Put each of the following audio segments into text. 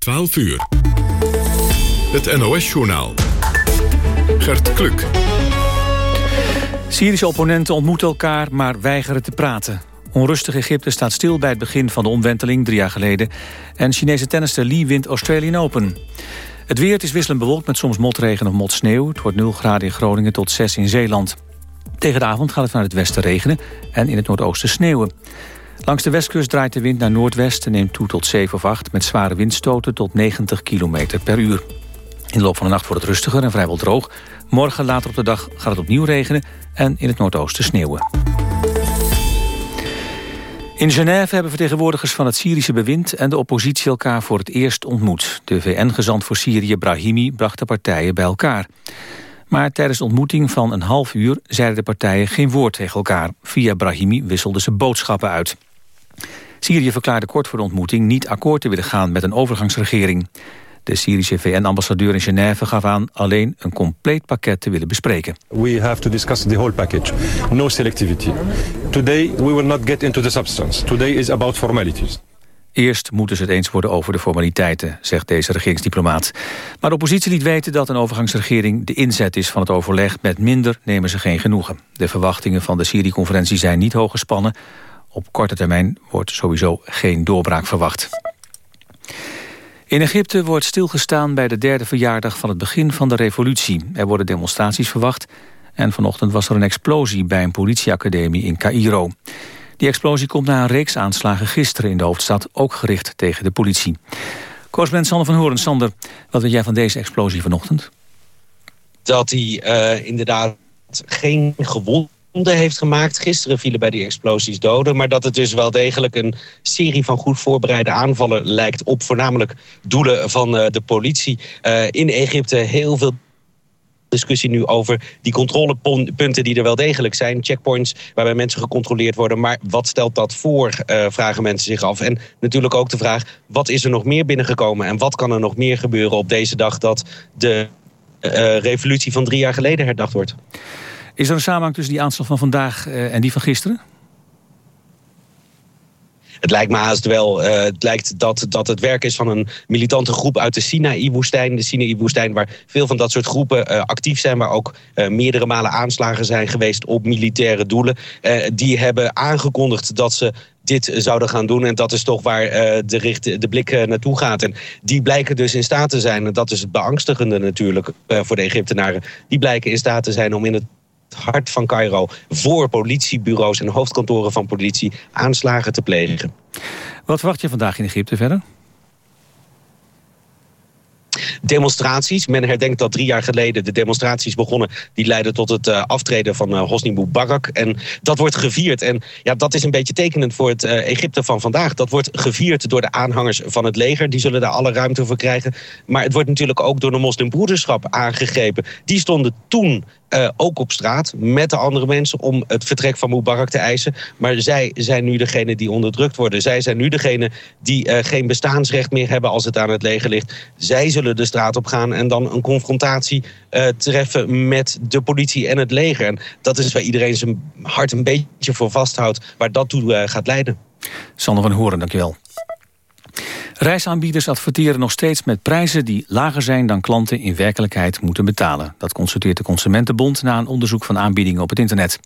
12 uur. Het NOS-journaal. Gert Kluk. Syrische opponenten ontmoeten elkaar, maar weigeren te praten. Onrustig Egypte staat stil bij het begin van de omwenteling drie jaar geleden. En Chinese tennister Lee wint Australian Open. Het weer het is wisselend bewolkt met soms motregen of motsneeuw. Het wordt 0 graden in Groningen tot 6 in Zeeland. Tegen de avond gaat het vanuit het westen regenen en in het noordoosten sneeuwen. Langs de westkust draait de wind naar noordwest en neemt toe tot 7 of 8... met zware windstoten tot 90 km per uur. In de loop van de nacht wordt het rustiger en vrijwel droog. Morgen later op de dag gaat het opnieuw regenen en in het noordoosten sneeuwen. In Genève hebben vertegenwoordigers van het Syrische bewind en de oppositie elkaar voor het eerst ontmoet. De VN-gezant voor Syrië, Brahimi, bracht de partijen bij elkaar. Maar tijdens de ontmoeting van een half uur zeiden de partijen geen woord tegen elkaar. Via Brahimi wisselden ze boodschappen uit. Syrië verklaarde kort voor de ontmoeting niet akkoord te willen gaan met een overgangsregering. De Syrische VN-ambassadeur in Genève gaf aan alleen een compleet pakket te willen bespreken. We have to discuss the whole package. No selectivity. Today we will not get into the substance. Today is about formalities. Eerst moeten ze het eens worden over de formaliteiten, zegt deze regeringsdiplomaat. Maar de oppositie liet weten dat een overgangsregering de inzet is van het overleg. Met minder nemen ze geen genoegen. De verwachtingen van de Syrië-conferentie zijn niet hoog gespannen. Op korte termijn wordt sowieso geen doorbraak verwacht. In Egypte wordt stilgestaan bij de derde verjaardag van het begin van de revolutie. Er worden demonstraties verwacht en vanochtend was er een explosie bij een politieacademie in Cairo. Die explosie komt na een reeks aanslagen gisteren in de hoofdstad, ook gericht tegen de politie. Correspondent Sander van Horen, Sander, wat weet jij van deze explosie vanochtend? Dat hij uh, inderdaad geen gewond heeft gemaakt. Gisteren vielen bij die explosies doden. Maar dat het dus wel degelijk een serie van goed voorbereide aanvallen lijkt op voornamelijk doelen van uh, de politie. Uh, in Egypte heel veel discussie nu over die controlepunten die er wel degelijk zijn. Checkpoints waarbij mensen gecontroleerd worden. Maar wat stelt dat voor, uh, vragen mensen zich af. En natuurlijk ook de vraag, wat is er nog meer binnengekomen? En wat kan er nog meer gebeuren op deze dag dat de revolutie van drie jaar geleden herdacht wordt? Is er een samenhang tussen die aanslag van vandaag uh, en die van gisteren? Het lijkt me haast wel. Uh, het lijkt dat, dat het werk is van een militante groep uit de Sinaï-woestijn. De Sinaï-woestijn waar veel van dat soort groepen uh, actief zijn. Waar ook meerdere malen aanslagen zijn geweest op militaire doelen. die hebben aangekondigd dat ze dit zouden gaan doen. En dat is toch waar de, de blik uh, naartoe gaat. En die blijken dus in staat te zijn, en dat is het beangstigende natuurlijk voor de Egyptenaren. Die blijken in staat te zijn om in het hart van Cairo voor politiebureaus en hoofdkantoren van politie aanslagen te plegen. Wat verwacht je vandaag in Egypte verder? demonstraties. Men herdenkt dat drie jaar geleden de demonstraties begonnen... die leidden tot het uh, aftreden van uh, Hosni Mubarak. En dat wordt gevierd. En ja, dat is een beetje tekenend voor het uh, Egypte van vandaag. Dat wordt gevierd door de aanhangers van het leger. Die zullen daar alle ruimte voor krijgen. Maar het wordt natuurlijk ook door de moslimbroederschap aangegrepen. Die stonden toen uh, ook op straat met de andere mensen om het vertrek van Mubarak te eisen. Maar zij zijn nu degene die onderdrukt worden. Zij zijn nu degene die uh, geen bestaansrecht meer hebben als het aan het leger ligt. Zij zullen de straat op gaan en dan een confrontatie uh, treffen met de politie en het leger. En dat is waar iedereen zijn hart een beetje voor vasthoudt, waar dat toe gaat leiden. Sander van Horen, dankjewel. Reisaanbieders adverteren nog steeds met prijzen die lager zijn dan klanten in werkelijkheid moeten betalen. Dat constateert de Consumentenbond na een onderzoek van aanbiedingen op het internet.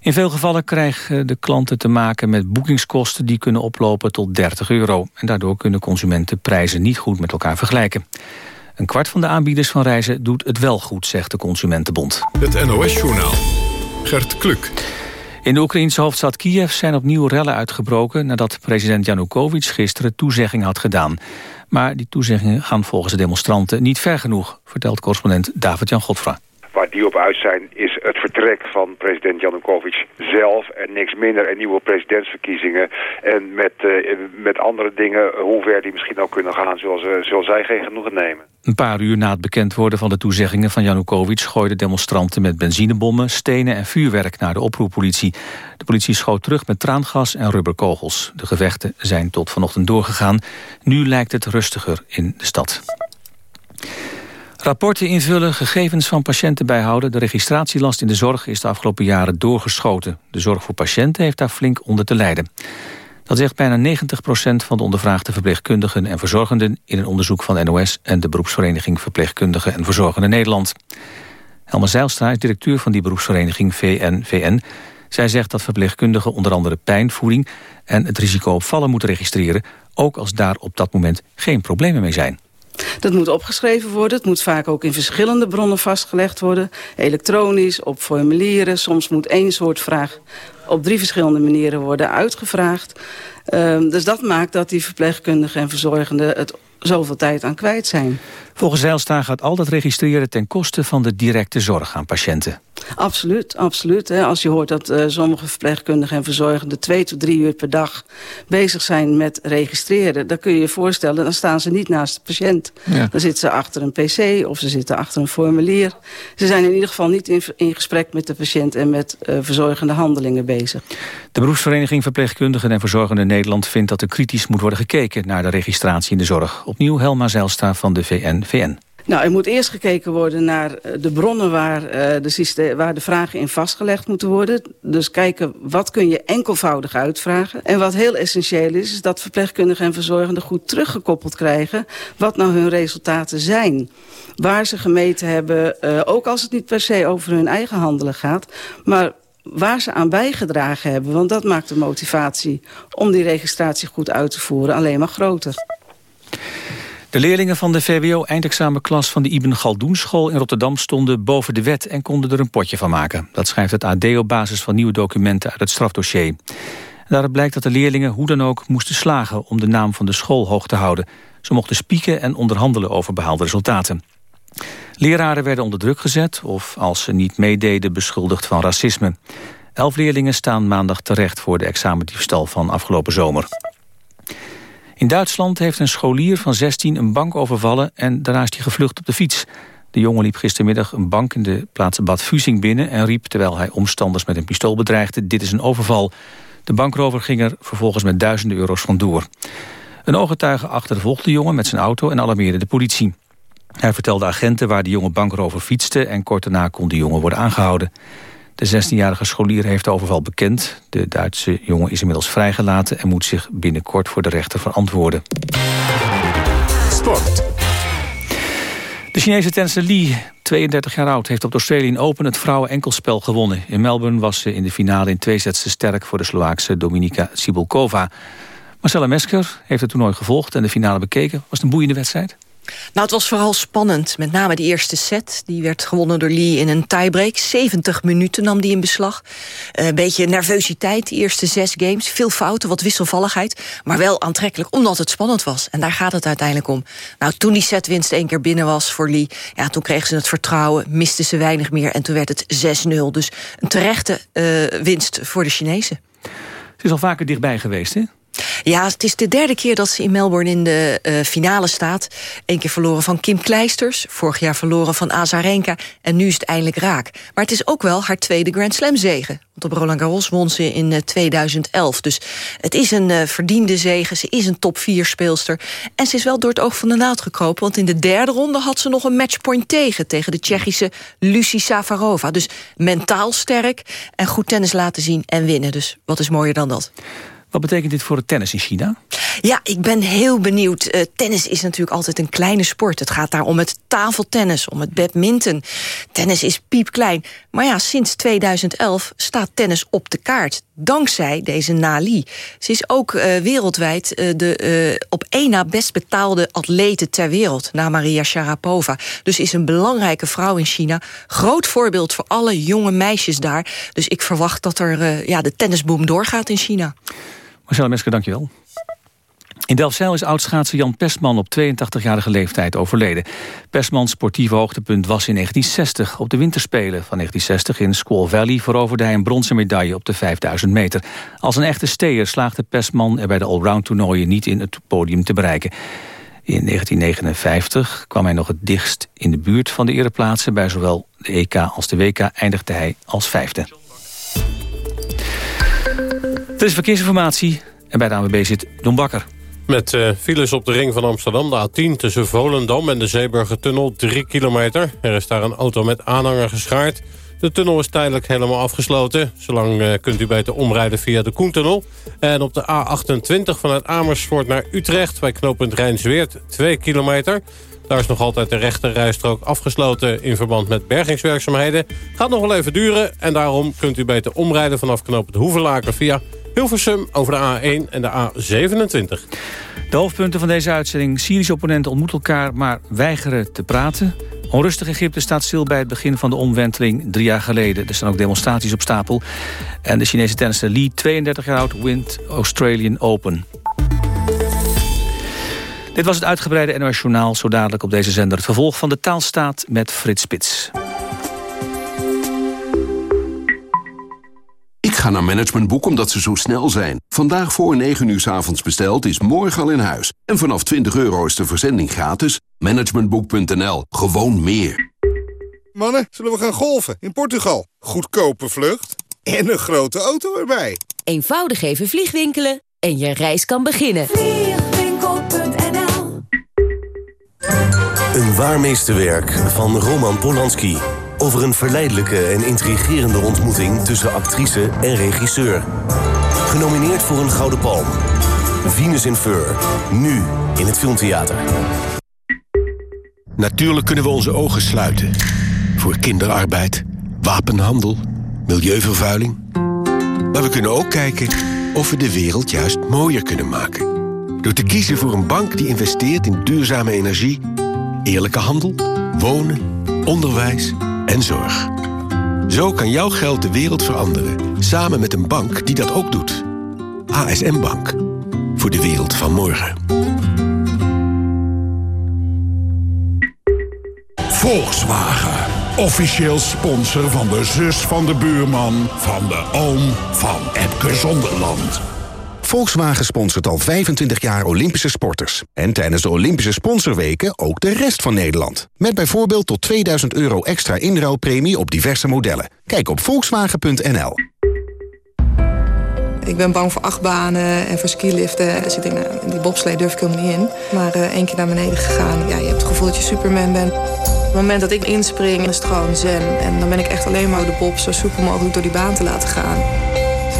In veel gevallen krijgen de klanten te maken met boekingskosten die kunnen oplopen tot 30 euro. En daardoor kunnen consumenten prijzen niet goed met elkaar vergelijken. Een kwart van de aanbieders van reizen doet het wel goed, zegt de Consumentenbond. Het NOS-journaal. Gert Kluk. In de Oekraïnse hoofdstad Kiev zijn opnieuw rellen uitgebroken... nadat president Janukovic gisteren toezegging had gedaan. Maar die toezeggingen gaan volgens de demonstranten niet ver genoeg... vertelt correspondent David-Jan Godfra. Waar die op uit zijn is het vertrek van president Janukovic zelf... en niks minder en nieuwe presidentsverkiezingen. En met, uh, met andere dingen, hoe ver die misschien ook kunnen gaan... zoals, uh, zij geen genoegen nemen. Een paar uur na het bekend worden van de toezeggingen van Janukovic... gooiden demonstranten met benzinebommen, stenen en vuurwerk naar de oproeppolitie. De politie schoot terug met traangas en rubberkogels. De gevechten zijn tot vanochtend doorgegaan. Nu lijkt het rustiger in de stad. Rapporten invullen, gegevens van patiënten bijhouden. De registratielast in de zorg is de afgelopen jaren doorgeschoten. De zorg voor patiënten heeft daar flink onder te lijden. Dat zegt bijna 90% van de ondervraagde verpleegkundigen en verzorgenden... in een onderzoek van NOS en de beroepsvereniging Verpleegkundigen en Verzorgenden Nederland. Helma Zeilstra is directeur van die beroepsvereniging VNVN. Zij zegt dat verpleegkundigen onder andere pijnvoeding... en het risico op vallen moeten registreren... ook als daar op dat moment geen problemen mee zijn. Dat moet opgeschreven worden. Het moet vaak ook in verschillende bronnen vastgelegd worden. Elektronisch, op formulieren. Soms moet één soort vraag op drie verschillende manieren worden uitgevraagd. Uh, dus dat maakt dat die verpleegkundigen en verzorgenden... het zoveel tijd aan kwijt zijn. Volgens Zijlstra gaat al dat registreren ten koste van de directe zorg aan patiënten. Absoluut, absoluut. Als je hoort dat uh, sommige verpleegkundigen en verzorgenden... twee tot drie uur per dag bezig zijn met registreren... dan kun je je voorstellen, dan staan ze niet naast de patiënt. Dan zitten ze achter een pc of ze zitten achter een formulier. Ze zijn in ieder geval niet in, in gesprek met de patiënt... en met uh, verzorgende handelingen bezig. De beroepsvereniging Verpleegkundigen en Verzorgenden Nederland... vindt dat er kritisch moet worden gekeken naar de registratie in de zorg. Opnieuw Helma Zijlstra van de Nou, er moet eerst gekeken worden naar eh, de bronnen waar, uh, de, waar de vragen in vastgelegd moeten worden. Dus kijken wat kun je enkelvoudig uitvragen. En wat heel essentieel is, is dat verpleegkundigen en verzorgenden goed teruggekoppeld krijgen wat nou hun resultaten zijn. Waar ze gemeten hebben, uh, ook als het niet per se over hun eigen handelen gaat, maar waar ze aan bijgedragen hebben. Want dat maakt de motivatie om die registratie goed uit te voeren alleen maar groter. De leerlingen van de VWO-eindexamenklas van de Ibn Galdoenschool in Rotterdam stonden boven de wet en konden er een potje van maken. Dat schrijft het AD op basis van nieuwe documenten uit het strafdossier. Daaruit blijkt dat de leerlingen hoe dan ook moesten slagen om de naam van de school hoog te houden. Ze mochten spieken en onderhandelen over behaalde resultaten. Leraren werden onder druk gezet of als ze niet meededen beschuldigd van racisme. Elf leerlingen staan maandag terecht voor de examendiefstal van afgelopen zomer. In Duitsland heeft een scholier van 16 een bank overvallen... en daarna is hij gevlucht op de fiets. De jongen liep gistermiddag een bank in de plaats Bad Fusing binnen... en riep, terwijl hij omstanders met een pistool bedreigde... dit is een overval. De bankrover ging er vervolgens met duizenden euro's vandoor. Een ooggetuige achtervolgde de jongen met zijn auto... en alarmeerde de politie. Hij vertelde agenten waar de jonge bankrover fietste... en kort daarna kon de jongen worden aangehouden. De 16-jarige scholier heeft de overval bekend. De Duitse jongen is inmiddels vrijgelaten... en moet zich binnenkort voor de rechter verantwoorden. Sport. De Chinese tennisser Li, 32 jaar oud, heeft op de Australian Open het vrouwen-enkelspel gewonnen. In Melbourne was ze in de finale in twee sets te sterk voor de Slovaakse Dominika Cibulkova. Marcella Mesker heeft het toernooi gevolgd en de finale bekeken. Was het een boeiende wedstrijd? Nou, het was vooral spannend. Met name de eerste set. Die werd gewonnen door Lee in een tiebreak. 70 minuten nam die in beslag. Uh, een beetje nervositeit, die eerste zes games. Veel fouten, wat wisselvalligheid. Maar wel aantrekkelijk, omdat het spannend was. En daar gaat het uiteindelijk om. Nou, toen die setwinst één keer binnen was voor Lee... Ja, toen kregen ze het vertrouwen, misten ze weinig meer... en toen werd het 6-0. Dus een terechte uh, winst voor de Chinezen. Het is al vaker dichtbij geweest, hè? Ja, het is de derde keer dat ze in Melbourne in de uh, finale staat. Eén keer verloren van Kim Kleisters. Vorig jaar verloren van Azarenka. En nu is het eindelijk raak. Maar het is ook wel haar tweede Grand Slam zegen. Want op Roland Garros won ze in uh, 2011. Dus het is een uh, verdiende zegen. Ze is een top 4 speelster. En ze is wel door het oog van de naald gekropen. Want in de derde ronde had ze nog een matchpoint tegen. Tegen de Tsjechische Lucie Safarova. Dus mentaal sterk en goed tennis laten zien en winnen. Dus wat is mooier dan dat? Wat betekent dit voor het tennis in China? Ja, ik ben heel benieuwd. Uh, tennis is natuurlijk altijd een kleine sport. Het gaat daar om het tafeltennis, om het badminton. Tennis is piepklein. Maar ja, sinds 2011 staat tennis op de kaart. Dankzij deze Nali. Ze is ook uh, wereldwijd uh, de op één na best betaalde atlete ter wereld. Na Maria Sharapova. Dus is een belangrijke vrouw in China. Groot voorbeeld voor alle jonge meisjes daar. Dus ik verwacht dat er ja, de tennisboom doorgaat in China. Marcella Mesker, dankjewel. In Delfzijl is oudschaatser Jan Pestman op 82-jarige leeftijd overleden. Pestmans sportieve hoogtepunt was in 1960. Op de winterspelen van 1960 in Squaw Valley veroverde hij een bronzen medaille op de 5000 meter. Als een echte steer slaagde Pestman er bij de allround toernooien niet in het podium te bereiken. In 1959 kwam hij nog het dichtst in de buurt van de ereplaatsen. Bij zowel de EK als de WK eindigde hij als vijfde. Dit is verkeersinformatie en bij de ANWB zit Don Bakker. Met uh, files op de ring van Amsterdam, de A10 tussen Volendam en de Zeeburgertunnel, 3 kilometer. Er is daar een auto met aanhanger geschaard. De tunnel is tijdelijk helemaal afgesloten. Zolang uh, kunt u beter omrijden via de Koentunnel. En op de A28 vanuit Amersfoort naar Utrecht... bij knooppunt Rijnsweert 2 kilometer. Daar is nog altijd de rechterrijstrook afgesloten... in verband met bergingswerkzaamheden. Gaat nog wel even duren en daarom kunt u beter omrijden... vanaf knooppunt Hoevelaken via Hilversum over de A1 en de A27. De hoofdpunten van deze uitzending. Syrische opponenten ontmoeten elkaar, maar weigeren te praten. Onrustig Egypte staat stil bij het begin van de omwenteling drie jaar geleden. Er staan ook demonstraties op stapel. En de Chinese tennisser Lee, 32 jaar oud, wint Australian Open. Dit was het uitgebreide NOS Journaal. Zo dadelijk op deze zender het vervolg van de taalstaat met Frits Spits. Ga naar Managementboek omdat ze zo snel zijn. Vandaag voor 9 uur s avonds besteld is morgen al in huis. En vanaf 20 euro is de verzending gratis. Managementboek.nl. Gewoon meer. Mannen, zullen we gaan golfen in Portugal? Goedkope vlucht en een grote auto erbij. Eenvoudig even vliegwinkelen en je reis kan beginnen. Vliegwinkel.nl Een waar meesterwerk van Roman Polanski. Over een verleidelijke en intrigerende ontmoeting tussen actrice en regisseur. Genomineerd voor een Gouden Palm. Venus in Fur. Nu in het Filmtheater. Natuurlijk kunnen we onze ogen sluiten. Voor kinderarbeid, wapenhandel, milieuvervuiling. Maar we kunnen ook kijken of we de wereld juist mooier kunnen maken. Door te kiezen voor een bank die investeert in duurzame energie... eerlijke handel, wonen, onderwijs en zorg. Zo kan jouw geld de wereld veranderen, samen met een bank die dat ook doet. ASM Bank, voor de wereld van morgen. Volkswagen. Officieel sponsor van de zus van de buurman... van de oom van Epke Zonderland. Volkswagen sponsort al 25 jaar Olympische sporters. En tijdens de Olympische sponsorweken ook de rest van Nederland. Met bijvoorbeeld tot 2000 euro extra inruilpremie op diverse modellen. Kijk op volkswagen.nl. Ik ben bang voor achtbanen en voor skiliften. Dus ik nou, die bobslee durf ik helemaal niet in. Maar uh, één keer naar beneden gegaan. Ja, je hebt het gevoel dat je Superman bent. Op het moment dat ik inspring, is het gewoon zen. En dan ben ik echt alleen maar de bob zo soepel mogelijk door die baan te laten gaan.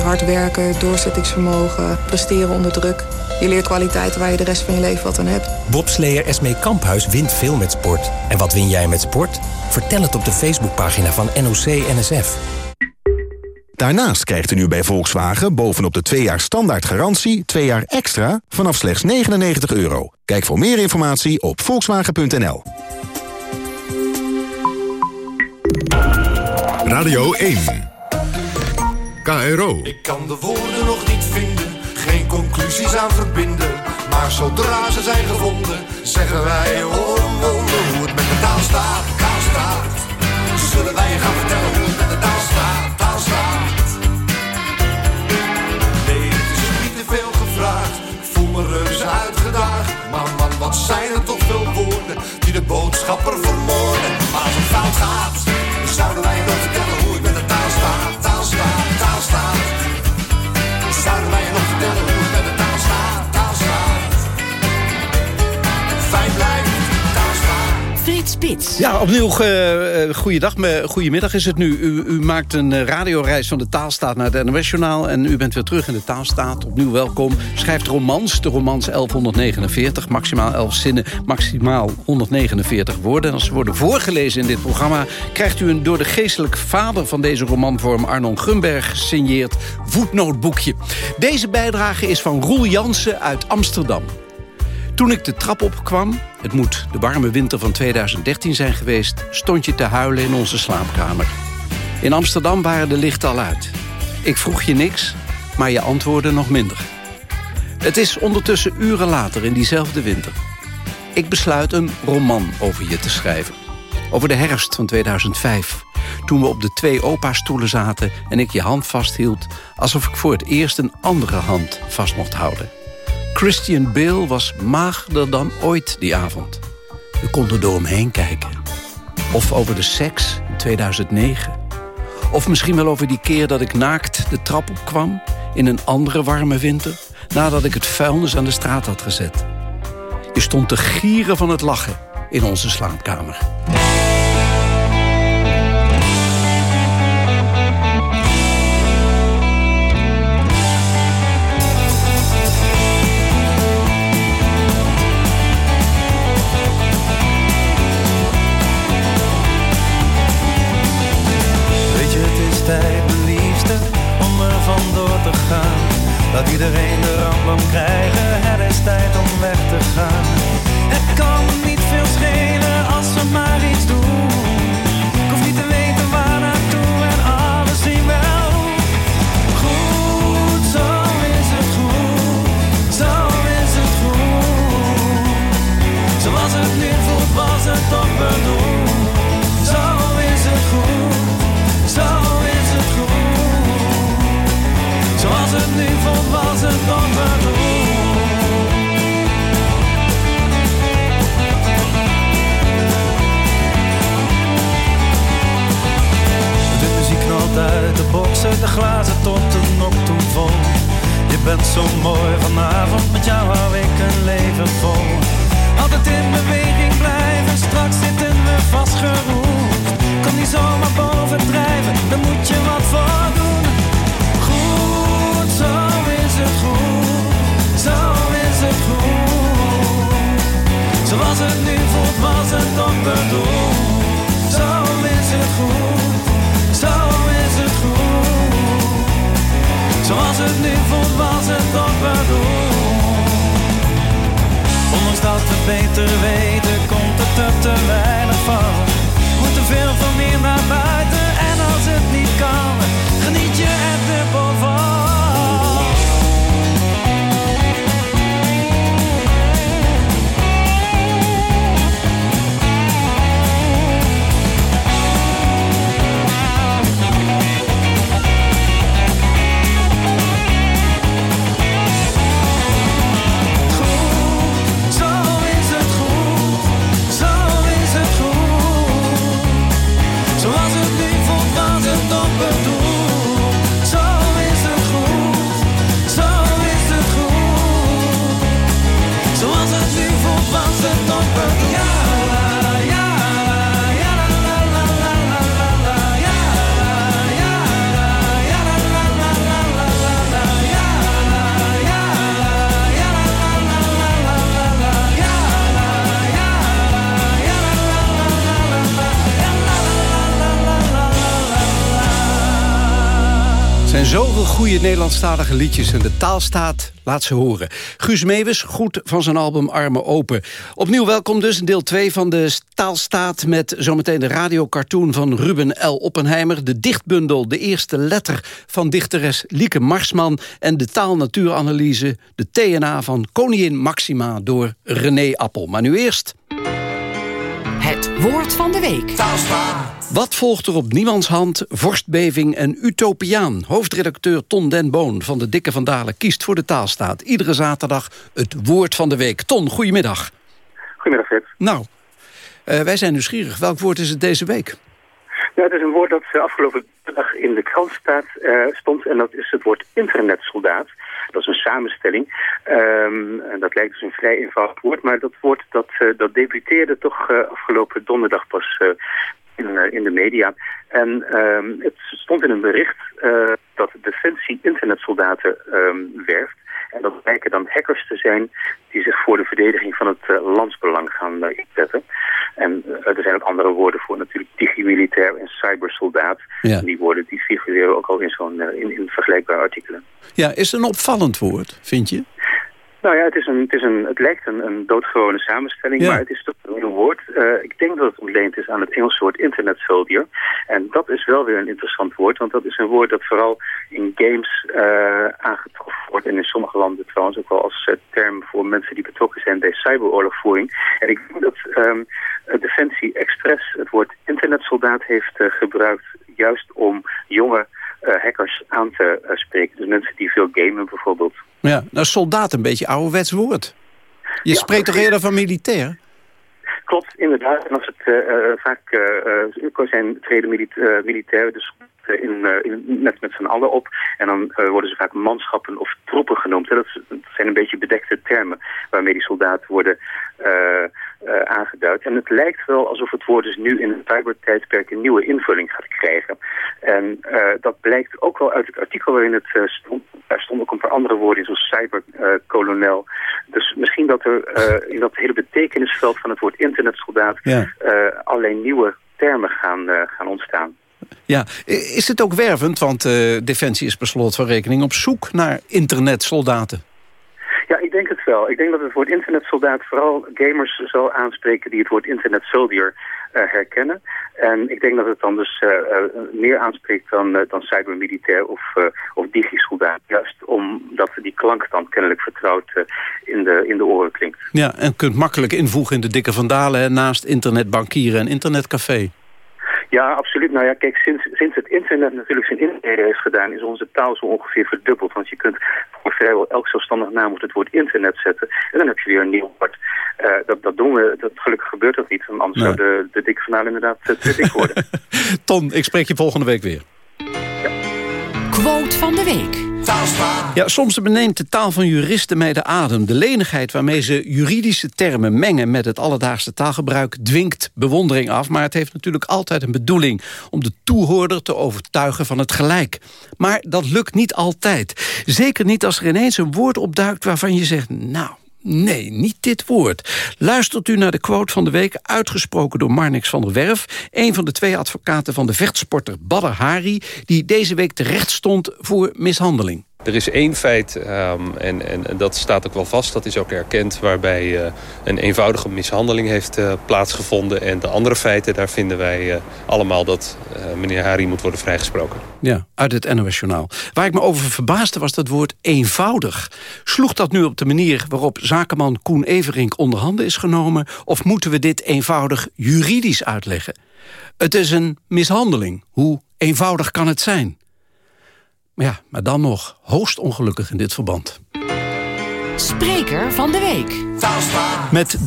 Hard werken, doorzettingsvermogen, presteren onder druk. Je leert kwaliteiten waar je de rest van je leven wat aan hebt. Bobsleer Esmee Kamphuis wint veel met sport. En wat win jij met sport? Vertel het op de Facebookpagina van NOC-NSF. Daarnaast krijgt u nu bij Volkswagen bovenop de 2 jaar standaard garantie... 2 jaar extra vanaf slechts 99 euro. Kijk voor meer informatie op volkswagen.nl. Radio 1. Ik kan de woorden nog niet vinden, geen conclusies aan verbinden. Maar zodra ze zijn gevonden, zeggen wij oh, wonder hoe het met de taal staat, taal staat. Zullen wij je gaan vertellen hoe het met de taal staat. Ja, opnieuw uh, goeiedag, goedemiddag is het nu. U, u maakt een uh, radioreis van de taalstaat naar het NOS-journaal... en u bent weer terug in de taalstaat. Opnieuw welkom. Schrijft romans, de romans 1149, maximaal 11 zinnen... maximaal 149 woorden. En als ze worden voorgelezen in dit programma... krijgt u een door de geestelijk vader van deze romanvorm... Arnon Gumberg gesigneerd voetnootboekje. Deze bijdrage is van Roel Jansen uit Amsterdam. Toen ik de trap opkwam, het moet de warme winter van 2013 zijn geweest... stond je te huilen in onze slaapkamer. In Amsterdam waren de lichten al uit. Ik vroeg je niks, maar je antwoordde nog minder. Het is ondertussen uren later in diezelfde winter. Ik besluit een roman over je te schrijven. Over de herfst van 2005. Toen we op de twee opa-stoelen zaten en ik je hand vasthield... alsof ik voor het eerst een andere hand vast mocht houden. Christian Bale was magerder dan ooit die avond. We konden door hem heen kijken. Of over de seks in 2009. Of misschien wel over die keer dat ik naakt de trap opkwam... in een andere warme winter... nadat ik het vuilnis aan de straat had gezet. Je stond te gieren van het lachen in onze slaapkamer. Goede Nederlandstalige liedjes... en de taalstaat laat ze horen. Guus Meeuwis, goed van zijn album Armen Open. Opnieuw welkom dus in deel 2 van de taalstaat... met zometeen de radiocartoon van Ruben L. Oppenheimer... de dichtbundel De Eerste Letter van dichteres Lieke Marsman... en de taalnatuuranalyse, de TNA van Koningin Maxima... door René Appel. Maar nu eerst... Het woord van de week. Wat volgt er op niemands hand? Vorstbeving en utopiaan. Hoofdredacteur Ton Den Boon van de Dikke van Dalen kiest voor de taalstaat. Iedere zaterdag het woord van de week. Ton, goedemiddag. Goedemiddag, Fred. Nou, eh, wij zijn nieuwsgierig. Welk woord is het deze week? Ja, het is een woord dat uh, afgelopen dag in de krant staat, eh, stond. En dat is het woord internetsoldaat. Dat is een samenstelling. Ehm, en dat lijkt dus een vrij eenvoudig woord. Maar dat woord dat, eh, dat debuteerde toch eh, afgelopen donderdag pas eh, in, eh, in de media. En ehm, het stond in een bericht eh, dat Defensie internetsoldaten ehm, werft. En dat blijken dan hackers te zijn die zich voor de verdediging van het eh, landsbelang gaan inzetten. En er zijn ook andere woorden voor natuurlijk digimilitair en cybersoldaat. Ja. Die woorden die figureren ook al in, zo'n, in, in vergelijkbare artikelen. Ja, is een opvallend woord, vind je? Nou ja, het, is een, het, is een, het lijkt een, een doodgewone samenstelling, Ja. maar het is toch een nieuw woord. Eh, ik denk dat het ontleend is aan het Engelse woord internet soldier. En dat is wel weer een interessant woord, want dat is een woord dat vooral in games eh, aangetroffen wordt. En in sommige landen trouwens ook wel als eh, term voor mensen die betrokken zijn bij cyberoorlogvoering. En ik denk dat ehm, eh, Defensie Express het woord internetsoldaat heeft gebruikt juist om jonge hackers aan te eh, spreken. Dus mensen die veel gamen bijvoorbeeld. Ja, nou, soldaat een beetje ouderwets woord. Je Ja, spreekt toch eerder van militair? Klopt, inderdaad. En als het eh, eh, vaak uh, zijn treden milita militairen dus in, in, net met z'n allen op. En dan uh, worden ze vaak manschappen of troepen genoemd. Hè. Dat, zijn een beetje bedekte termen waarmee die soldaten worden uh, aangeduid. En het lijkt wel alsof het woord dus nu in het cybertijdperk een nieuwe invulling gaat krijgen. En uh, dat blijkt ook wel uit het artikel waarin het uh, stond. Daar stonden ook een paar andere woorden in, zoals cyberkolonel. dus misschien dat er in dat hele betekenisveld van het woord internetsoldaat ja. allerlei nieuwe termen gaan, gaan ontstaan. Ja, is het ook wervend? Want Defensie is per slot van rekening op zoek naar internetsoldaten. Denk het wel. Ik denk dat het woord internetsoldaat vooral gamers zal aanspreken die het woord internet soldier uh, herkennen. En ik denk dat het dan dus uh, uh, meer aanspreekt dan, dan cybermilitair of, of digisoldaat. Juist omdat die klank dan kennelijk vertrouwd in, de, in de oren klinkt. Ja, en kunt makkelijk invoegen in de dikke vandalen naast internetbankieren en internetcafé. Ja, absoluut. Nou ja, kijk, sinds, sinds het internet natuurlijk zijn intrede heeft gedaan... is onze taal zo ongeveer verdubbeld. Want je kunt voor vrijwel elk zelfstandig naamwoord het woord internet zetten. En dan heb je weer een nieuw woord. Uh, dat, dat doen we. Dat, gelukkig gebeurt dat niet. Want anders nee. zou de, de dikke kanaal inderdaad uh, te dik worden. Ton, ik spreek je volgende week weer. Ja. Quote van de week. Ja, soms beneemt de taal van juristen mij de adem. De lenigheid waarmee ze juridische termen mengen met het alledaagse taalgebruik dwingt bewondering af. Maar het heeft natuurlijk altijd een bedoeling om de toehoorder te overtuigen van het gelijk. Maar dat lukt niet altijd. Zeker niet als er ineens een woord opduikt waarvan je zegt, nou, Nee, niet dit woord. Luistert u naar de quote van de week, uitgesproken door Marnix van der Werf... een van de twee advocaten van de vechtsporter Badr Hari... die deze week terecht stond voor mishandeling. Er is één feit, um, en, en, dat staat ook wel vast, dat is ook erkend... waarbij uh, een eenvoudige mishandeling heeft uh, plaatsgevonden. En de andere feiten, daar vinden wij uh, allemaal dat meneer Hari moet worden vrijgesproken. Ja, uit het NOS Journaal. Waar ik me over verbaasde was dat woord eenvoudig. Sloeg dat nu op de manier waarop zakenman Koen Everink onder handen is genomen... of moeten we dit eenvoudig juridisch uitleggen? Het is een mishandeling. Hoe eenvoudig kan het zijn? Maar ja, maar dan nog hoogst ongelukkig in dit verband. Spreker van de Week. Met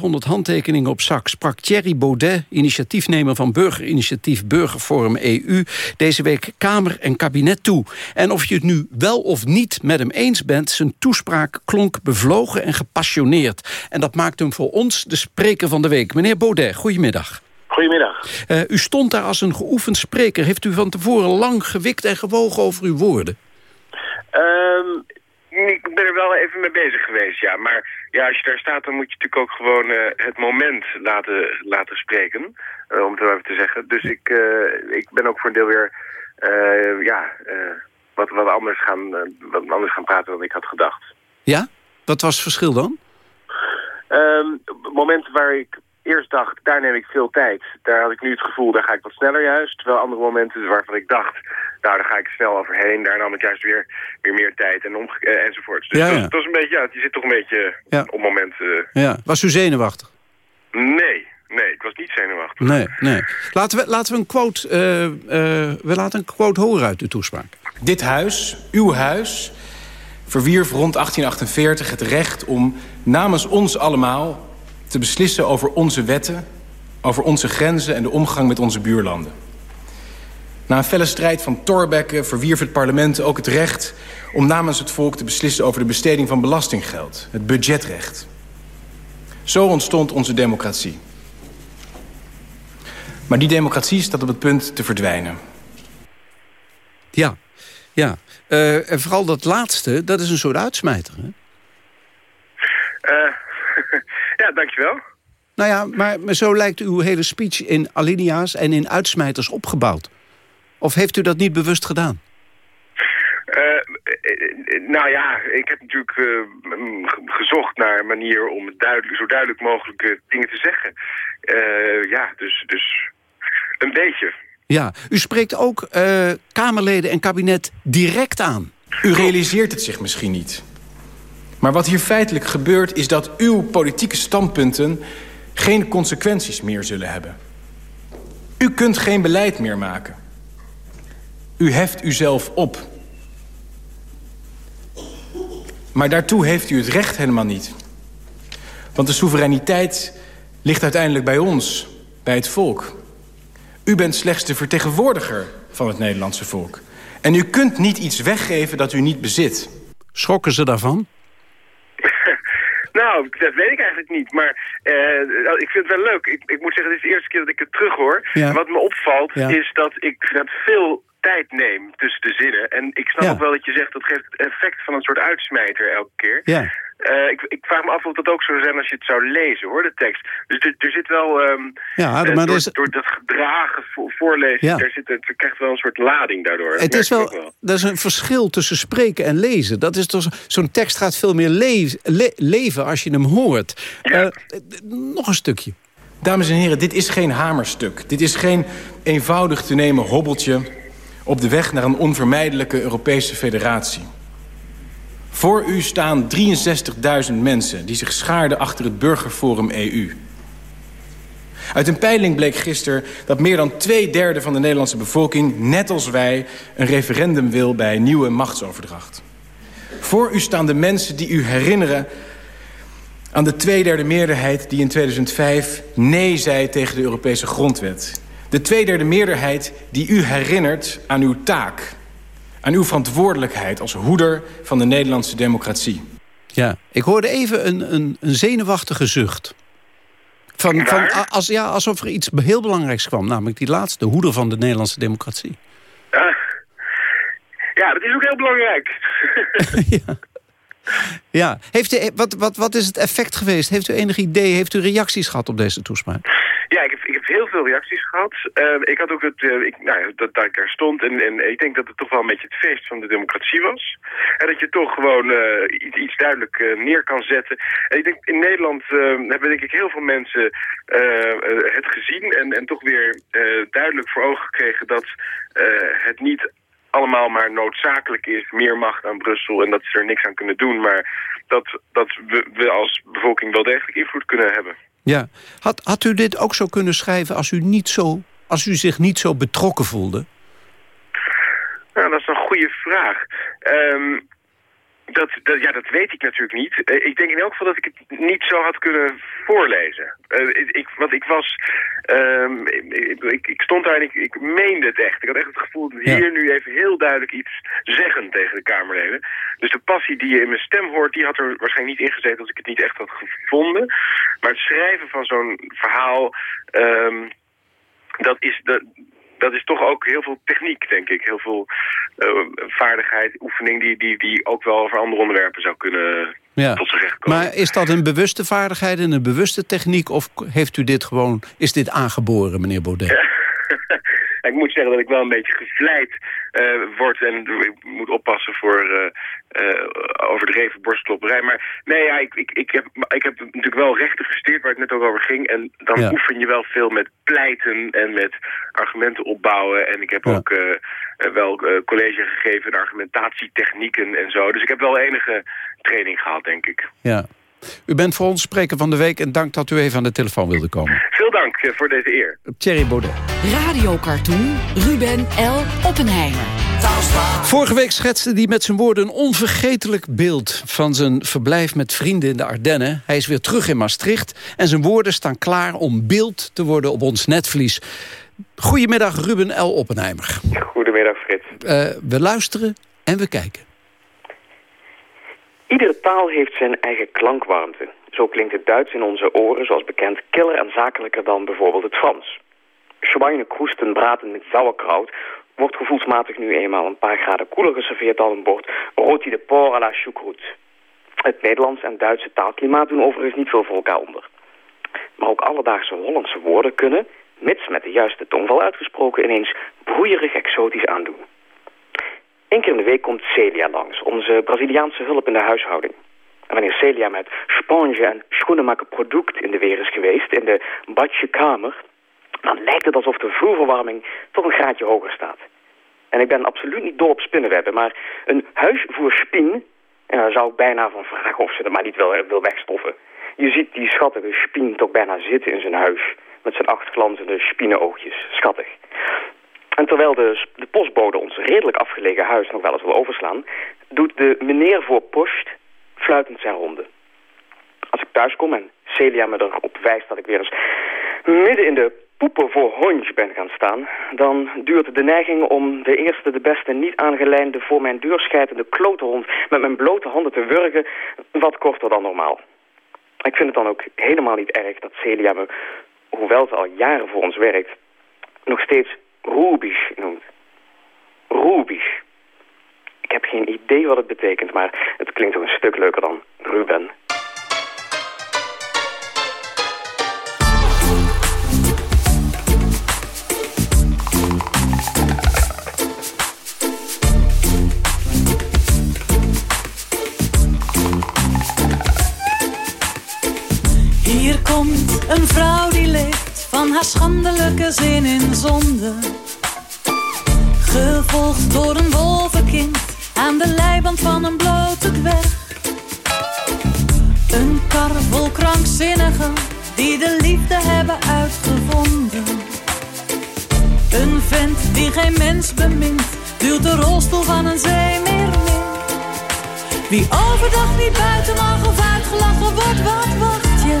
63.500 handtekeningen op zak sprak Thierry Baudet... initiatiefnemer van burgerinitiatief Burgerforum EU... deze week Kamer en kabinet toe. En of je het nu wel of niet met hem eens bent... zijn toespraak klonk bevlogen en gepassioneerd. En dat maakt hem voor ons de Spreker van de Week. Meneer Baudet, goedemiddag. Goedemiddag. Uh, u stond daar als een geoefend spreker. Heeft u van tevoren lang gewikt en gewogen over uw woorden? Um, ik ben er wel even mee bezig geweest, ja. Maar ja, als je daar staat, dan moet je natuurlijk ook gewoon uh, het moment laten, laten spreken. Uh, om het even te zeggen. Dus ik, ik ben ook voor een deel weer ja, wat, wat, anders gaan, wat anders gaan praten dan ik had gedacht. Ja? Wat was het verschil dan? Um, het moment waar ik eerst dacht, daar neem ik veel tijd. Daar had ik nu het gevoel, daar ga ik wat sneller juist. Terwijl andere momenten waarvan ik dacht, nou daar ga ik snel overheen. Daar nam ik juist weer, weer meer tijd en omge eh, enzovoorts. Dus Ja, het, ja. was, een beetje, ja, je zit toch een beetje Ja. op momenten... Ja. Was u zenuwachtig? nee, nee, ik was niet zenuwachtig. Nee, nee. Laten we, laten we een quote, eh, eh, we laten een quote horen uit uw toespraak. Dit huis, uw huis, verwierf rond 1848 het recht om namens ons allemaal te beslissen over onze wetten, over onze grenzen en de omgang met onze buurlanden. Na een felle strijd van Thorbecke verwierf het parlement ook het recht om namens het volk te beslissen over de besteding van belastinggeld, het budgetrecht. Zo ontstond onze democratie. Maar die democratie staat op het punt te verdwijnen. Ja, ja. Eh, en vooral dat laatste, dat is een soort uitsmijter. Hè? Eh, ja, dankjewel. Nou ja, maar, zo lijkt uw hele speech in alinea's en in uitsmijters opgebouwd. Of heeft u dat niet bewust gedaan? Eh, eh, nou ja, ik heb natuurlijk eh, gezocht naar een manier om duidelijk, zo duidelijk mogelijk dingen te zeggen. Ja, dus, dus een beetje. Ja, u spreekt ook Kamerleden en kabinet direct aan. U realiseert het zich misschien niet. Maar wat hier feitelijk gebeurt is dat uw politieke standpunten geen consequenties meer zullen hebben. U kunt geen beleid meer maken. U heft uzelf op. Maar daartoe heeft u het recht helemaal niet. Want de soevereiniteit ligt uiteindelijk bij ons, bij het volk. U bent slechts de vertegenwoordiger van het Nederlandse volk. En u kunt niet iets weggeven dat u niet bezit. Schrokken ze daarvan? Nou, dat weet ik eigenlijk niet. Maar eh, ik vind het wel leuk. Ik, ik moet zeggen, het is de eerste keer dat ik het terughoor. Ja. Wat me opvalt Ja. is dat ik veel tijd neem tussen de zinnen. En ik snap Ja. ook wel dat je zegt, dat geeft het effect van een soort uitsmijter elke keer. Ja. Eh, ik, ik vraag me af of dat ook zo zou zijn als je het zou lezen, hoor, de tekst. Dus er, er zit wel... ehm, Ja, eh, maar door, is- door dat gedragen vo- voorlezen, Ja. daar zit, het krijgt wel een soort lading daardoor. Dat Het is wel, dat is een verschil tussen spreken en lezen. Dat is toch Zo'n tekst gaat veel meer le- le- leven als je hem hoort. Eh, nog een stukje. Dames en heren, dit is geen hamerstuk. Dit is geen eenvoudig te nemen hobbeltje... op de weg naar een onvermijdelijke Europese federatie. Voor u staan 63.000 mensen die zich schaarden achter het burgerforum EU. Uit een peiling bleek gisteren dat meer dan twee derde van de Nederlandse bevolking... net als wij een referendum wil bij nieuwe machtsoverdracht. Voor u staan de mensen die u herinneren aan de tweederde meerderheid die in 2005 nee zei tegen de Europese grondwet. De tweederde meerderheid die u herinnert aan uw taak. Aan uw verantwoordelijkheid als hoeder van de Nederlandse democratie. Ja, ik hoorde even een, een, een zenuwachtige zucht. Van, van, als, ja, alsof er iets heel belangrijks kwam. Namelijk die laatste, hoeder van de Nederlandse democratie. Ah. ja, dat is ook heel belangrijk. Ja. Heeft u, wat, wat, wat is het effect geweest? Heeft u enig idee, heeft u reacties gehad op deze toespraak? Ja, ik heb, heel veel reacties gehad. Ehm, ik had ook het, eh, ik, nou, dat, dat ik daar stond en, en ik denk dat het toch wel een beetje het feest van de democratie was. En dat je toch gewoon eh, iets, iets duidelijk eh, neer kan zetten. En ik denk, in Nederland ehm, hebben denk ik heel veel mensen het gezien en, en toch weer duidelijk voor ogen gekregen dat het niet allemaal maar noodzakelijk is, meer macht aan Brussel en dat ze er niks aan kunnen doen. Maar dat, dat we, we als bevolking wel degelijk invloed kunnen hebben. Ja. Had, had u dit ook zo kunnen schrijven als u, niet zo, als u zich niet zo betrokken voelde? Nou, dat is een goede vraag. Ehm, dat, dat, ja, dat weet ik natuurlijk niet. Eh, ik denk in elk geval dat ik het niet zo had kunnen voorlezen. Uh, ik, want ik was... Um, ik, ik, stond daar en ik, ik meende het echt. Ik had echt het gevoel dat hier nu even heel duidelijk iets zeggen tegen de Kamerleden. Dus de passie die je in mijn stem hoort, die had er waarschijnlijk niet ingezeten als ik het niet echt had gevonden. Maar het schrijven van zo'n verhaal... Um, dat is, dat, dat is toch ook heel veel techniek, denk ik. Heel veel uh, vaardigheid, oefening die, die, die ook wel over andere onderwerpen zou kunnen ja. tot zijn recht komen. Maar is dat een bewuste vaardigheid en een bewuste techniek... of heeft u dit gewoon, is dit aangeboren, meneer Baudet? Ja. ik moet zeggen dat ik wel een beetje gevleid uh, word en ik moet oppassen voor uh, uh, overdreven borstklopperij. Maar nee, ja, ik, ik, ik, heb, ik heb natuurlijk wel rechten gesteerd waar het net ook over ging. En dan ja. oefen je wel veel met pleiten en met argumenten opbouwen. En ik heb ja. ook wel college gegeven in argumentatietechnieken en zo. Dus ik heb wel enige training gehad, denk ik. Ja. U bent voor ons spreker van de week en dank dat u even aan de telefoon wilde komen. Veel dank voor deze eer. Thierry Baudet. Radiocartoon Ruben L. Oppenheimer. Vorige week schetste hij met zijn woorden een onvergetelijk beeld... van zijn verblijf met vrienden in de Ardennen. Hij is weer terug in Maastricht en zijn woorden staan klaar om beeld te worden op ons netvlies. Goedemiddag Ruben L. Oppenheimer. Goedemiddag Frits. Uh, we luisteren en we kijken. Iedere taal heeft zijn eigen klankwarmte. Zo klinkt het Duits in onze oren, zoals bekend, killer en zakelijker dan bijvoorbeeld het Frans. Schweinekroesten braten met sauerkraut wordt gevoelsmatig nu eenmaal een paar graden koeler geserveerd dan een bord roti de porc à la choucroute. Het Nederlands en Duitse taalklimaat doen overigens niet veel voor elkaar onder. Maar ook alledaagse Hollandse woorden kunnen, mits met de juiste tongval uitgesproken, ineens broeierig exotisch aandoen. Eén keer in de week komt Celia langs, onze Braziliaanse hulp in de huishouding. En wanneer Celia met sponge en schoenenmaken product in de weer is geweest, in de badje kamer, dan lijkt het alsof de vloerverwarming toch een graadje hoger staat. En ik ben absoluut niet dol op spinnenwebben, maar een huisvoerspin, en daar zou ik bijna van vragen of ze het maar niet wil, wil wegstoffen. Je ziet die schattige spin toch bijna zitten in zijn huis, met zijn acht glanzende spinnenoogjes. Schattig. En terwijl de, de postbode ons redelijk afgelegen huis nog wel eens wil overslaan... doet de meneer voor post fluitend zijn ronde. Als ik thuis kom en Celia me erop wijst dat ik weer eens midden in de poepen voor hondje ben gaan staan... dan duurt de neiging om de eerste, de beste, niet aangelijnde... voor mijn deur schijtende klote hond met mijn blote handen te wurgen... wat korter dan normaal. Ik vind het dan ook helemaal niet erg dat Celia me, hoewel ze al jaren voor ons werkt... nog steeds Rubisch noemt. Rubisch. Ik heb geen idee wat het betekent, maar het klinkt toch een stuk leuker dan Ruben. Hier komt een vrouw die leeft van haar schandelijke zin in zonde. Door een wolvenkind aan de leiband van een blote dwerg. Een kar vol krankzinnigen die de liefde hebben uitgevonden. Een vent die geen mens bemint, duwt de rolstoel van een zeemeer min. Wie overdag niet buiten mag of uitgelachen wordt, wat wacht je?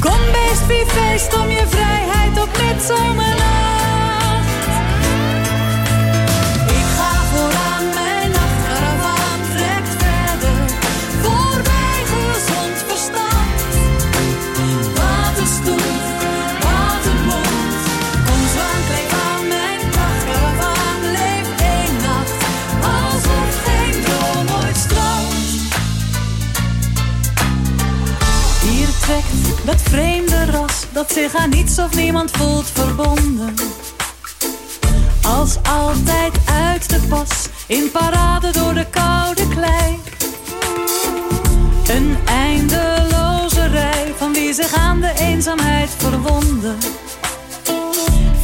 Kom beest, wie feest om je vrijheid op midzomernacht. Dat vreemde ras dat zich aan niets of niemand voelt verbonden. Als altijd uit de pas, in parade door de koude klei. Een eindeloze rij van wie zich aan de eenzaamheid verwonden.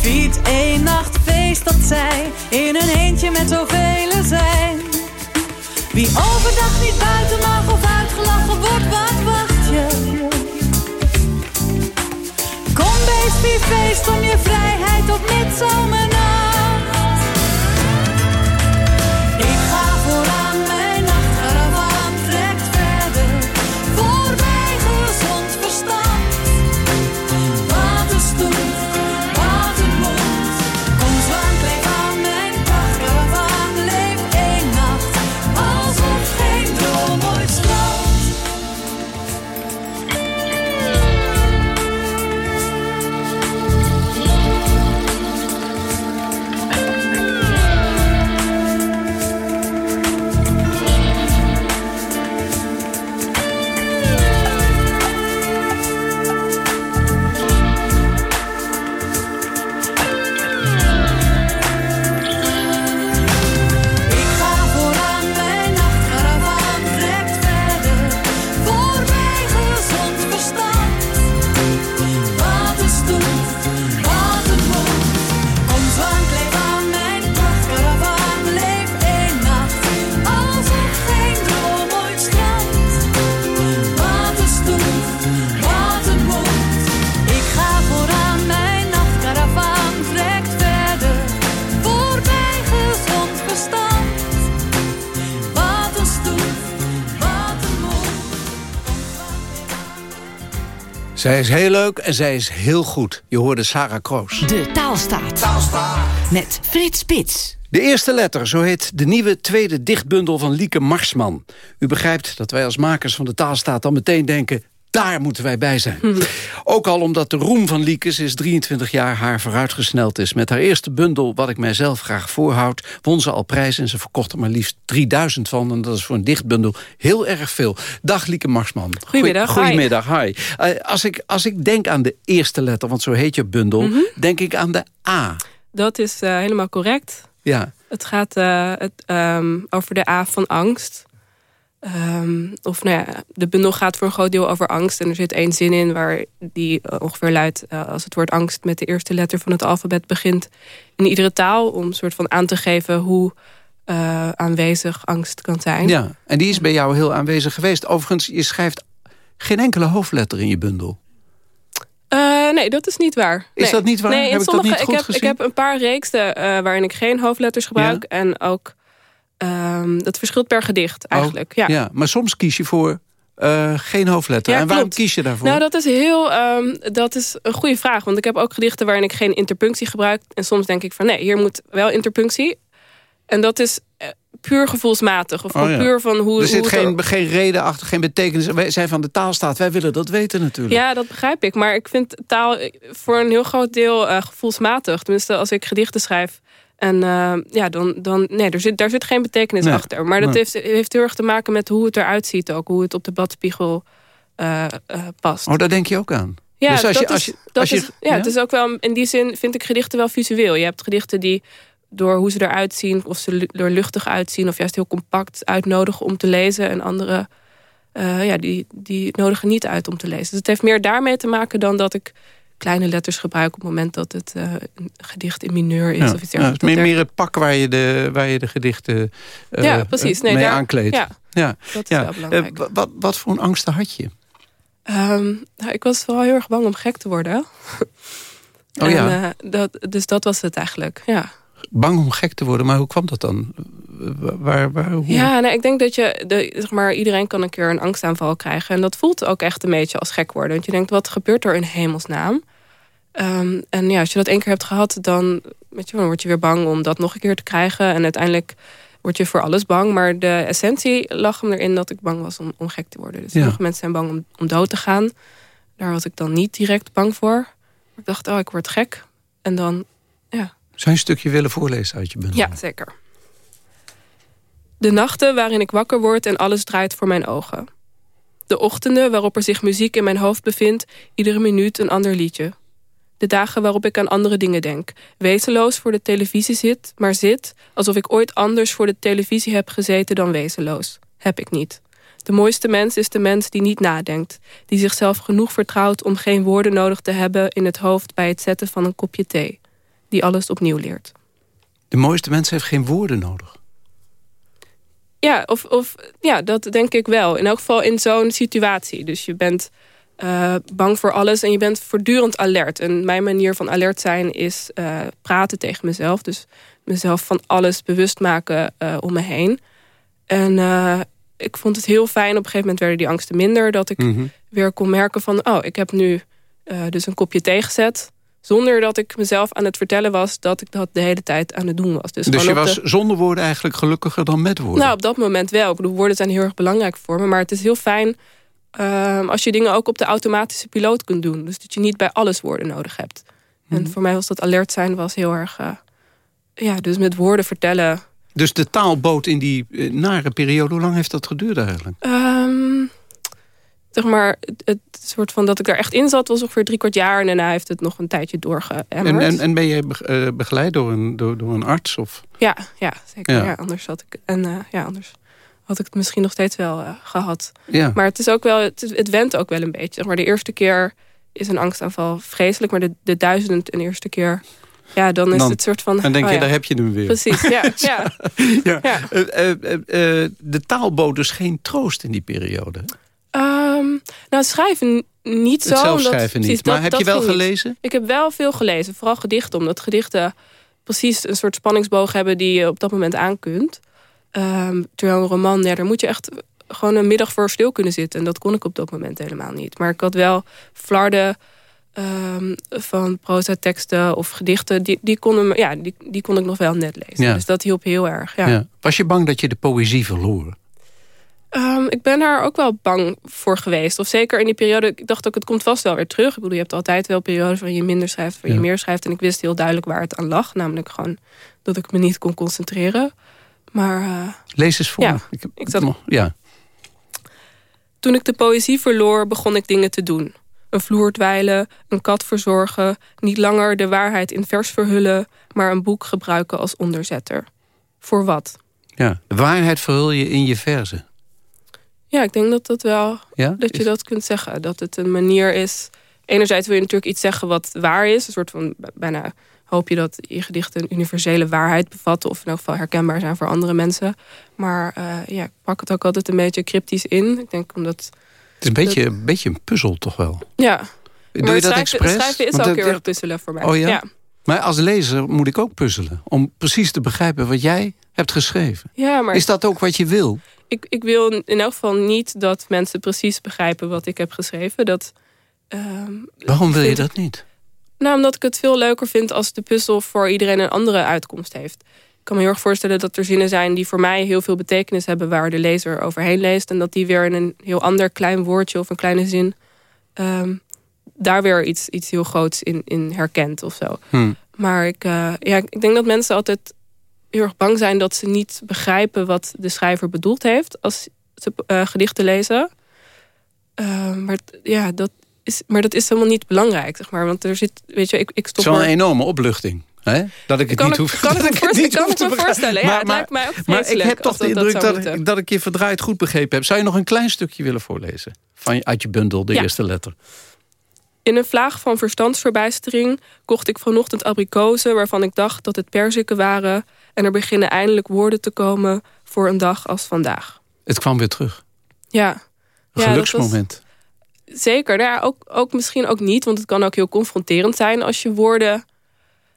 Fiet één nacht feest dat zij in een eentje met zoveel zijn. Wie overdag niet buiten mag of uitgelachen wordt, wat wacht je? Kom beest, feest om je vrijheid op midzomernacht. Zij is heel leuk en zij is heel goed. Je hoorde Sarah Kroos. De Taalstaat. Met Frits Spits. De eerste letter, zo heet de nieuwe tweede dichtbundel van Lieke Marsman. U begrijpt dat wij als makers van de taalstaat dan meteen denken... daar moeten wij bij zijn. Ook al omdat de roem van Lieke sinds 23 jaar haar vooruitgesneld is. Met haar eerste bundel, wat ik mijzelf graag voorhoud... won ze al prijs en ze verkocht er maar liefst 3000 van. En dat is voor een dichtbundel heel erg veel. Dag Lieke Marsman. Goedemiddag, hi. Goedemiddag, hi. Eh, als, ik, als ik denk aan de eerste letter, want zo heet je bundel... Mhm. denk ik aan de A. Dat is eh, helemaal correct. Ja. Het gaat eh, het, ehm, over de A van angst. Ehm, of nou ja, de bundel gaat voor een groot deel over angst. En er zit één zin in waar die eh, ongeveer luidt... eh, als het woord angst met de eerste letter van het alfabet begint... in iedere taal om soort van aan te geven... hoe eh, aanwezig angst kan zijn. Ja, en die is bij jou heel aanwezig geweest. Overigens, je schrijft geen enkele hoofdletter in je bundel. Nee, dat is niet waar. Is Nee. dat niet waar? Nee, Heb ik dat niet goed heb, gezien? Ik heb een paar reeksen eh, waarin ik geen hoofdletters gebruik. En ook, ehm, dat verschilt per gedicht eigenlijk. Oh, ja. maar soms kies je voor eh, geen hoofdletter. Ja, en waarom klopt. kies je daarvoor? Nou, dat is heel, ehm, dat is een goede vraag. Want ik heb ook gedichten waarin ik geen interpunctie gebruik. En soms denk ik van nee, hier moet wel interpunctie. En dat is eh, puur gevoelsmatig. Of Oh, ja. puur van hoe... er zit hoe geen, geen reden achter, geen betekenis. Wij zijn van de taalstaat, wij willen dat weten natuurlijk. Ja, dat begrijp ik. Maar ik vind taal voor een heel groot deel eh, gevoelsmatig. Tenminste, als ik gedichten schrijf. En eh, ja, dan, dan nee, er zit, daar zit geen betekenis Nee. achter. Maar dat Nee. heeft, heeft heel erg te maken met hoe het eruit ziet ook. Hoe het op de bladspiegel eh, eh, past. Oh, daar denk je ook aan. Ja, dus als dat je, als is, je, dat als je, is, ja, het is ook wel, in die zin vind ik gedichten wel visueel. Je hebt gedichten die door hoe ze eruit zien, of ze er luchtig uitzien, of juist heel compact uitnodigen om te lezen. En andere, ja, die, die nodigen niet uit om te lezen. Dus het heeft meer daarmee te maken dan dat ik kleine letters gebruik op het moment dat het eh, een gedicht in mineur is. ja, of iets ja, dergelijks. het is meer, er- meer het pak waar je de, waar je de gedichten eh, Ja, precies. Nee, mee daar- aankleedt. ja, ja. dat is ja. wel belangrijk. Eh, wat, wat voor een angsten had je? Ehm, nou, ik was vooral heel erg bang om gek te worden. Oh ja. En, eh, dat, dus dat was het eigenlijk, ja. Bang om gek te worden, maar hoe kwam dat dan? Waar, waar, hoe? Ja, nee, ik denk dat je, de, zeg maar, iedereen kan een keer een angstaanval krijgen. En dat voelt ook echt een beetje als gek worden. Want je denkt, wat gebeurt er in hemelsnaam? Ehm, en ja, als je dat één keer hebt gehad, dan, weet je, dan word je weer bang om dat nog een keer te krijgen. En uiteindelijk word je voor alles bang. Maar de essentie lag hem erin dat ik bang was om, om gek te worden. Dus Ja. sommige mensen zijn bang om, om dood te gaan. Daar was ik dan niet direct bang voor. Ik dacht, oh, ik word gek. En dan, ja, Zou je een stukje willen voorlezen uit je bundel? ja, zeker. De nachten waarin ik wakker word en alles draait voor mijn ogen. De ochtenden waarop er zich muziek in mijn hoofd bevindt, iedere minuut een ander liedje. De dagen waarop ik aan andere dingen denk. Wezenloos voor de televisie zit, maar zit alsof ik ooit anders voor de televisie heb gezeten dan wezenloos. Heb ik niet. De mooiste mens is de mens die niet nadenkt. Die zichzelf genoeg vertrouwt om geen woorden nodig te hebben in het hoofd bij het zetten van een kopje thee. Die alles opnieuw leert. De mooiste mens heeft geen woorden nodig. Ja, of, of, ja, dat denk ik wel. In elk geval in zo'n situatie. Dus je bent uh, bang voor alles en je bent voortdurend alert. En mijn manier van alert zijn is uh, praten tegen mezelf. Dus mezelf van alles bewust maken uh, om me heen. En ik vond het heel fijn. Op een gegeven moment werden die angsten minder. Dat ik mm -hmm. weer kon merken van... oh, ik heb nu dus een kopje thee gezet. Zonder dat ik mezelf aan het vertellen was... dat ik dat de hele tijd aan het doen was. Dus, dus je was de... zonder woorden eigenlijk gelukkiger dan met woorden? Nou, op dat moment wel. Ik bedoel, woorden zijn heel erg belangrijk voor me. Maar het is heel fijn uh, als je dingen ook op de automatische piloot kunt doen. Dus dat je niet bij alles woorden nodig hebt. En Mhm. voor mij was dat alert zijn was heel erg... Uh, ja, dus met woorden vertellen. Dus de taal bood in die uh, nare periode... hoe lang heeft dat geduurd eigenlijk? Um, zeg maar, het, het, soort van dat ik er echt in zat... was ongeveer drie kwart jaar. En daarna heeft het nog een tijdje doorgeëmmerd. En, en, en ben je be begeleid door een, door, door een arts? Of? Ja, ja zeker. Ja. ja anders had ik... En ja, anders had ik het misschien nog steeds wel uh, gehad. Ja. Maar het is ook wel, het, het went ook wel een beetje. Zeg maar de eerste keer is een angstaanval vreselijk, maar de, de duizend en eerste keer, ja, dan is dan, het soort van. Dan denk oh, je, ja. daar heb je hem weer. Precies, ja. ja. ja. ja. Uh, uh, de taal bood dus geen troost in die periode. Um, nou, schrijven niet zo. Het zelf schrijven niet. Precies, maar dat, heb dat je wel gelezen? Niet. Ik heb wel veel gelezen, vooral gedichten, omdat gedichten precies een soort spanningsboog hebben die je op dat moment aan kunt. Um, terwijl een roman, ja, daar moet je echt gewoon een middag voor stil kunnen zitten. En dat kon ik op dat moment helemaal niet. Maar ik had wel flarden um, van proza-teksten of gedichten. Die, die, konden, ja, die, die kon ik nog wel net lezen. Ja. Dus dat hielp heel erg. Ja. Ja. Was je bang dat je de poëzie verloor? Um, ik ben daar ook wel bang voor geweest. Of zeker in die periode, ik dacht ook, het komt vast wel weer terug. Ik bedoel, je hebt altijd wel periodes waarin je minder schrijft, waarin Ja. je meer schrijft. En ik wist heel duidelijk waar het aan lag. Namelijk gewoon dat ik me niet kon concentreren. Maar uh, Lees eens voor. Ja, ik, heb, ik zat- ja. toen ik de poëzie verloor, begon ik dingen te doen. Een vloer dweilen, een kat verzorgen... niet langer de waarheid in vers verhullen... maar een boek gebruiken als onderzetter. Voor wat? ja. De waarheid verhul je in je verzen. Ja, ik denk dat dat wel... Ja? dat je dat kunt zeggen. Dat het een manier is... Enerzijds wil je natuurlijk iets zeggen wat waar is. Een soort van bijna hoop je dat je gedichten een universele waarheid bevatten. Of in elk geval herkenbaar zijn voor andere mensen. Maar uh, ja, ik pak het ook altijd een beetje cryptisch in. Ik denk omdat... Het is een beetje, een, beetje een puzzel toch wel? Ja. Doe maar je dat expres? schrijven is Want ook heel erg puzzelen voor mij. Oh ja? ja? Maar als lezer moet ik ook puzzelen. Om precies te begrijpen wat jij hebt geschreven. Ja, maar Is dat ook wat je wil? ik, ik wil in elk geval niet dat mensen precies begrijpen wat ik heb geschreven. Dat, ehm, Waarom wil je dat niet? Nou, omdat ik het veel leuker vind als de puzzel voor iedereen een andere uitkomst heeft. Ik kan me heel erg voorstellen dat er zinnen zijn die voor mij heel veel betekenis hebben waar de lezer overheen leest. En dat die weer in een heel ander klein woordje of een kleine zin ehm, daar weer iets, iets heel groots in, in herkent of zo. Hm. Maar ik, uh, ja, ik denk dat mensen altijd heel erg bang zijn dat ze niet begrijpen wat de schrijver bedoeld heeft als ze uh, gedichten lezen. Uh, maar ja, dat is, maar dat is helemaal niet belangrijk, zeg maar. Want er zit, weet je, ik, ik Het stop maar- enorme opluchting. Hè? Dat ik het Kan niet ik- hoef kan ik me dat het voorstellen- niet kan hoef ik me te begrijpen. voorstellen. Ja, het lijkt mij ook maar ik heb toch de dat- dat indruk dat, moeten. ik, dat ik je verdraaid goed begrepen heb. Zou je nog een klein stukje willen voorlezen? Van, uit je bundel, de Ja. eerste letter. In een vlaag van verstandsverbijstering kocht ik vanochtend abrikozen... waarvan ik dacht dat het perziken waren... en er beginnen eindelijk woorden te komen voor een dag als vandaag. Het kwam weer terug. Ja. Een Ja, dat geluksmoment. Zeker. Nou ja, ook, ook misschien ook niet, want het kan ook heel confronterend zijn... als je woorden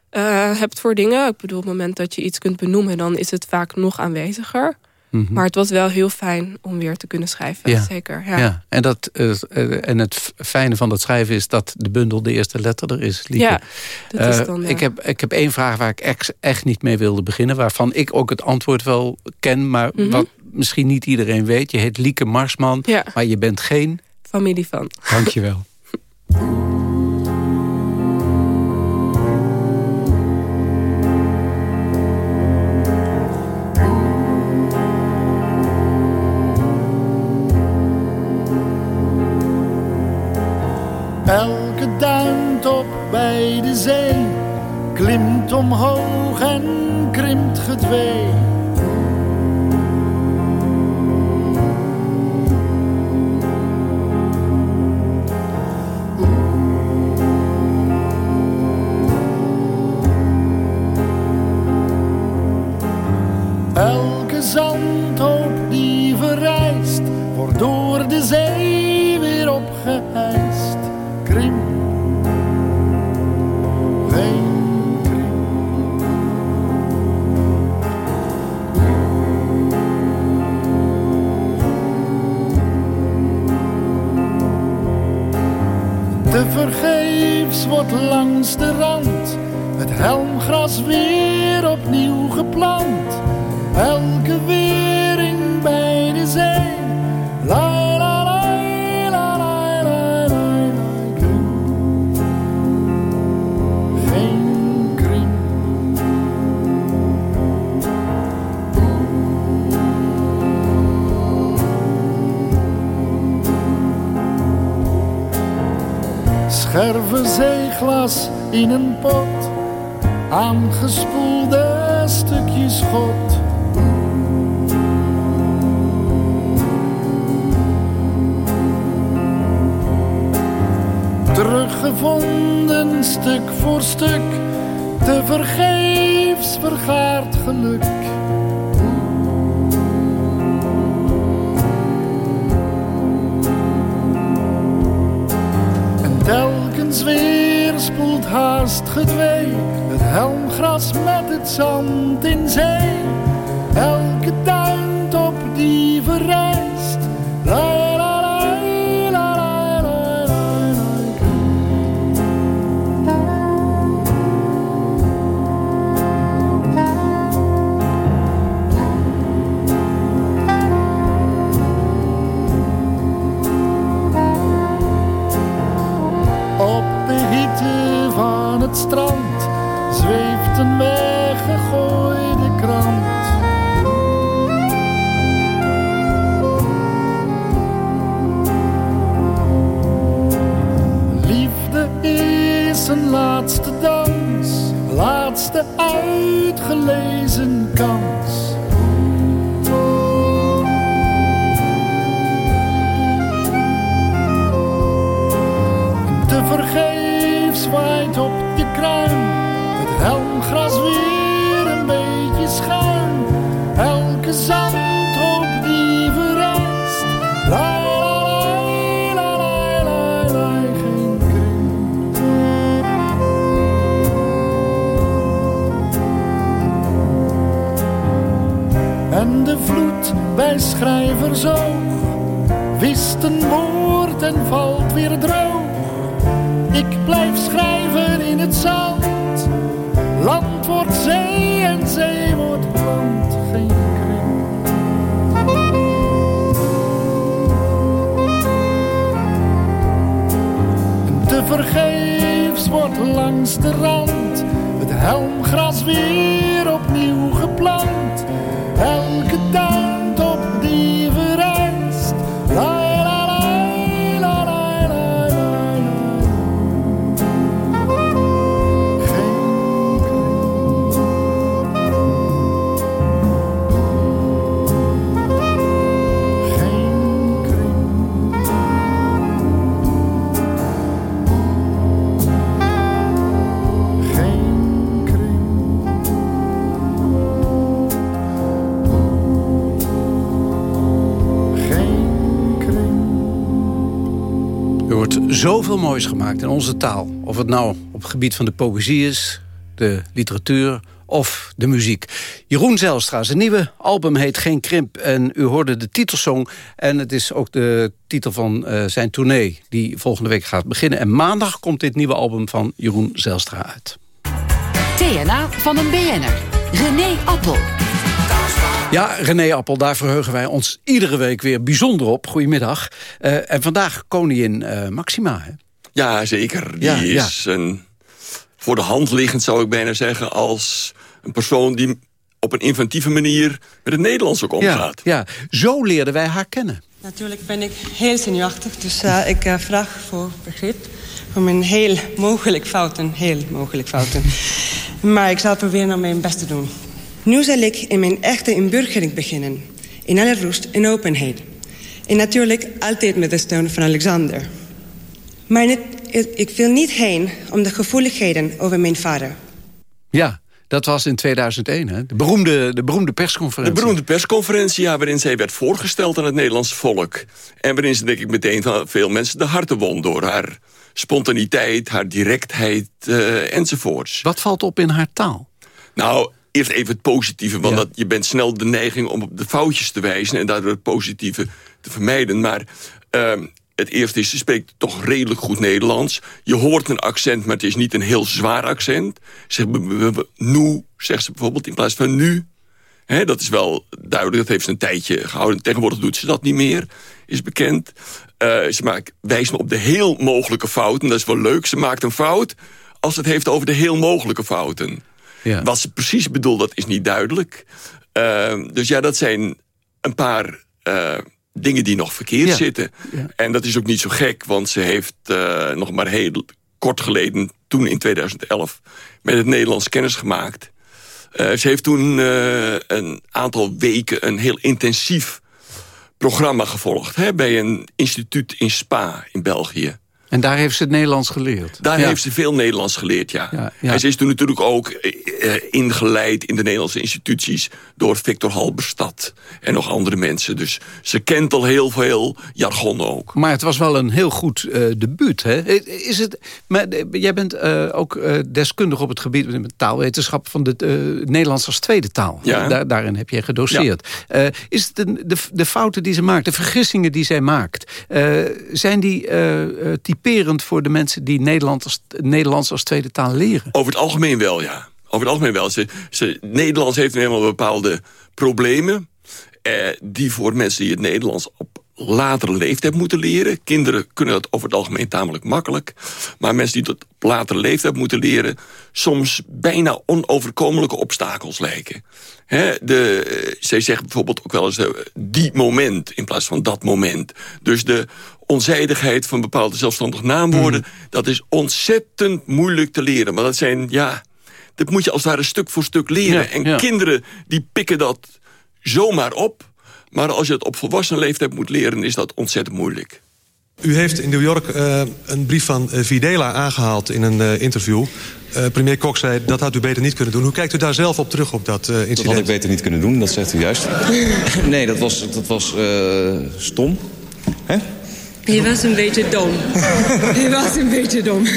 eh, hebt voor dingen. Ik bedoel, op het moment dat je iets kunt benoemen... dan is het vaak nog aanweziger. Mhm. Maar het was wel heel fijn om weer te kunnen schrijven. Ja. Zeker, ja. Ja. En, dat, eh, en het fijne van dat schrijven is dat de bundel de eerste letter er is. Lieke. Ja, dat is Eh, dan, ik, heb, ik heb één vraag waar ik ex- echt niet mee wilde beginnen. Waarvan ik ook het antwoord wel ken. Maar Mhm. wat misschien niet iedereen weet. Je heet Lieke Marsman. Maar je bent geen... Familie van. Dankjewel. Elke duintop bij de zee klimt omhoog en krimpt gedwee. Zandhoop die verrijst, wordt door de zee weer opgeheist. Krim, krim. Te vergeefs wordt langs de rand het helmgras weer Scherven zeeglas in een pot. Aangespoelde stukjes schot. Teruggevonden stuk voor stuk, te vergeefs vergaard geluk. Haast gedwee, het helmgras met het zand in zee. Elke duintop een laatste dans, laatste uitgelezen kans. Te vergeefs waait op je kruin het helmgras weer bij schrijvers oog wist een woord en valt weer droog. Ik blijf schrijven in het zand. Land wordt zee en zee wordt land. Geen te vergeefs wordt langs de rand het helmgras weer opnieuw geplant. Elke zoveel moois gemaakt in onze taal. Of het nou op het gebied van de poëzie is, de literatuur of de muziek. Jeroen Zelstra, zijn nieuwe album heet Geen Krimp. En u hoorde de titelsong. En het is ook de titel van eh, zijn tournee die volgende week gaat beginnen. En maandag komt dit nieuwe album van Jeroen Zelstra uit. TNA van een BN'er. René Appel. Ja, René Appel, daar verheugen wij ons iedere week weer bijzonder op. Goedemiddag. Eh, en vandaag koningin eh, Maxima, hè? Ja, zeker. Die Ja, ja. is een, voor de hand liggend, zou ik bijna zeggen... als een persoon die op een inventieve manier met het Nederlands ook omgaat. Ja, ja, zo leerden wij haar kennen. Natuurlijk ben ik heel zenuwachtig, dus eh, ik vraag voor begrip. Om een heel mogelijk fouten, heel mogelijk fouten. Maar ik zal proberen om mijn best te doen. Nu zal ik in mijn echte inburgering beginnen. In alle rust en openheid. En natuurlijk altijd met de steun van Alexander. Maar net, ik wil niet heen om de gevoeligheden over mijn vader. Ja, dat was in 2001, hè? De beroemde, de beroemde persconferentie. De beroemde persconferentie, ja, waarin zij werd voorgesteld aan het Nederlandse volk. En waarin ze, denk ik, meteen van veel mensen de harten won... door haar spontaniteit, haar directheid uh, enzovoorts. Wat valt op in haar taal? Nou, eerst even het positieve. Want dat, je bent snel de neiging om op de foutjes te wijzen... en daardoor het positieve te vermijden. Maar uh, het eerste is, ze spreekt toch redelijk goed Nederlands. Je hoort een accent, maar het is niet een heel zwaar accent. Zeg, nu, zegt ze bijvoorbeeld, in plaats van nu. He, dat is wel duidelijk, dat heeft ze een tijdje gehouden. Tegenwoordig doet ze dat niet meer, is bekend. Uh, ze maakt, wijst me op de heel mogelijke fouten. Dat is wel leuk, ze maakt een fout als het heeft over de heel mogelijke fouten. Ja. Wat ze precies bedoelt, dat is niet duidelijk. Uh, dus ja, dat zijn een paar... Uh, dingen die nog verkeerd zitten. En dat is ook niet zo gek, want ze heeft uh, nog maar heel kort geleden... toen in 2011 met het Nederlands kennis gemaakt. Uh, ze heeft toen een aantal weken een heel intensief programma gevolgd... Hè, bij een instituut in Spa in België. En daar heeft ze het Nederlands geleerd? Daar heeft ze veel Nederlands geleerd, ja. ja, ja. En ze is toen natuurlijk ook uh, ingeleid in de Nederlandse instituties... door Victor Halberstad en nog andere mensen. Dus ze kent al heel veel jargon ook. Maar het was wel een heel goed uh, debuut, hè? Is het, maar, jij bent uh, ook deskundig op het gebied van taalwetenschap... van het Nederlands als tweede taal. Ja. Daar, daarin heb je gedoseerd. Is het de, de, de, fouten die ze maakt, de vergissingen die zij maakt... zijn die typerend voor de mensen die Nederland als, Nederlands als tweede taal leren? Over het algemeen wel, ja. Over het algemeen wel. Ze, Nederlands heeft nu helemaal bepaalde problemen... Eh, die voor mensen die het Nederlands op latere leeftijd moeten leren. Kinderen kunnen dat over het algemeen tamelijk makkelijk. Maar mensen die dat op latere leeftijd moeten leren... soms bijna onoverkomelijke obstakels lijken. He, de, zij zeggen bijvoorbeeld ook wel eens uh, die moment in plaats van dat moment. Dus de onzijdigheid van bepaalde zelfstandig naamwoorden... Mm. dat is ontzettend moeilijk te leren. Maar dat zijn, ja, dat moet je als het ware stuk voor stuk leren. Ja, en ja. kinderen die pikken dat zomaar op... Maar als je het op volwassen leeftijd moet leren, is dat ontzettend moeilijk. U heeft in New York uh, een brief van uh, Videla aangehaald in een uh, interview. premier Kok zei, dat had u beter niet kunnen doen. Hoe kijkt u daar zelf op terug op dat incident? Dat had ik beter niet kunnen doen, dat zegt u juist. nee, dat was, dat was stom. Hè? Je was een beetje dom. Je was een beetje dom.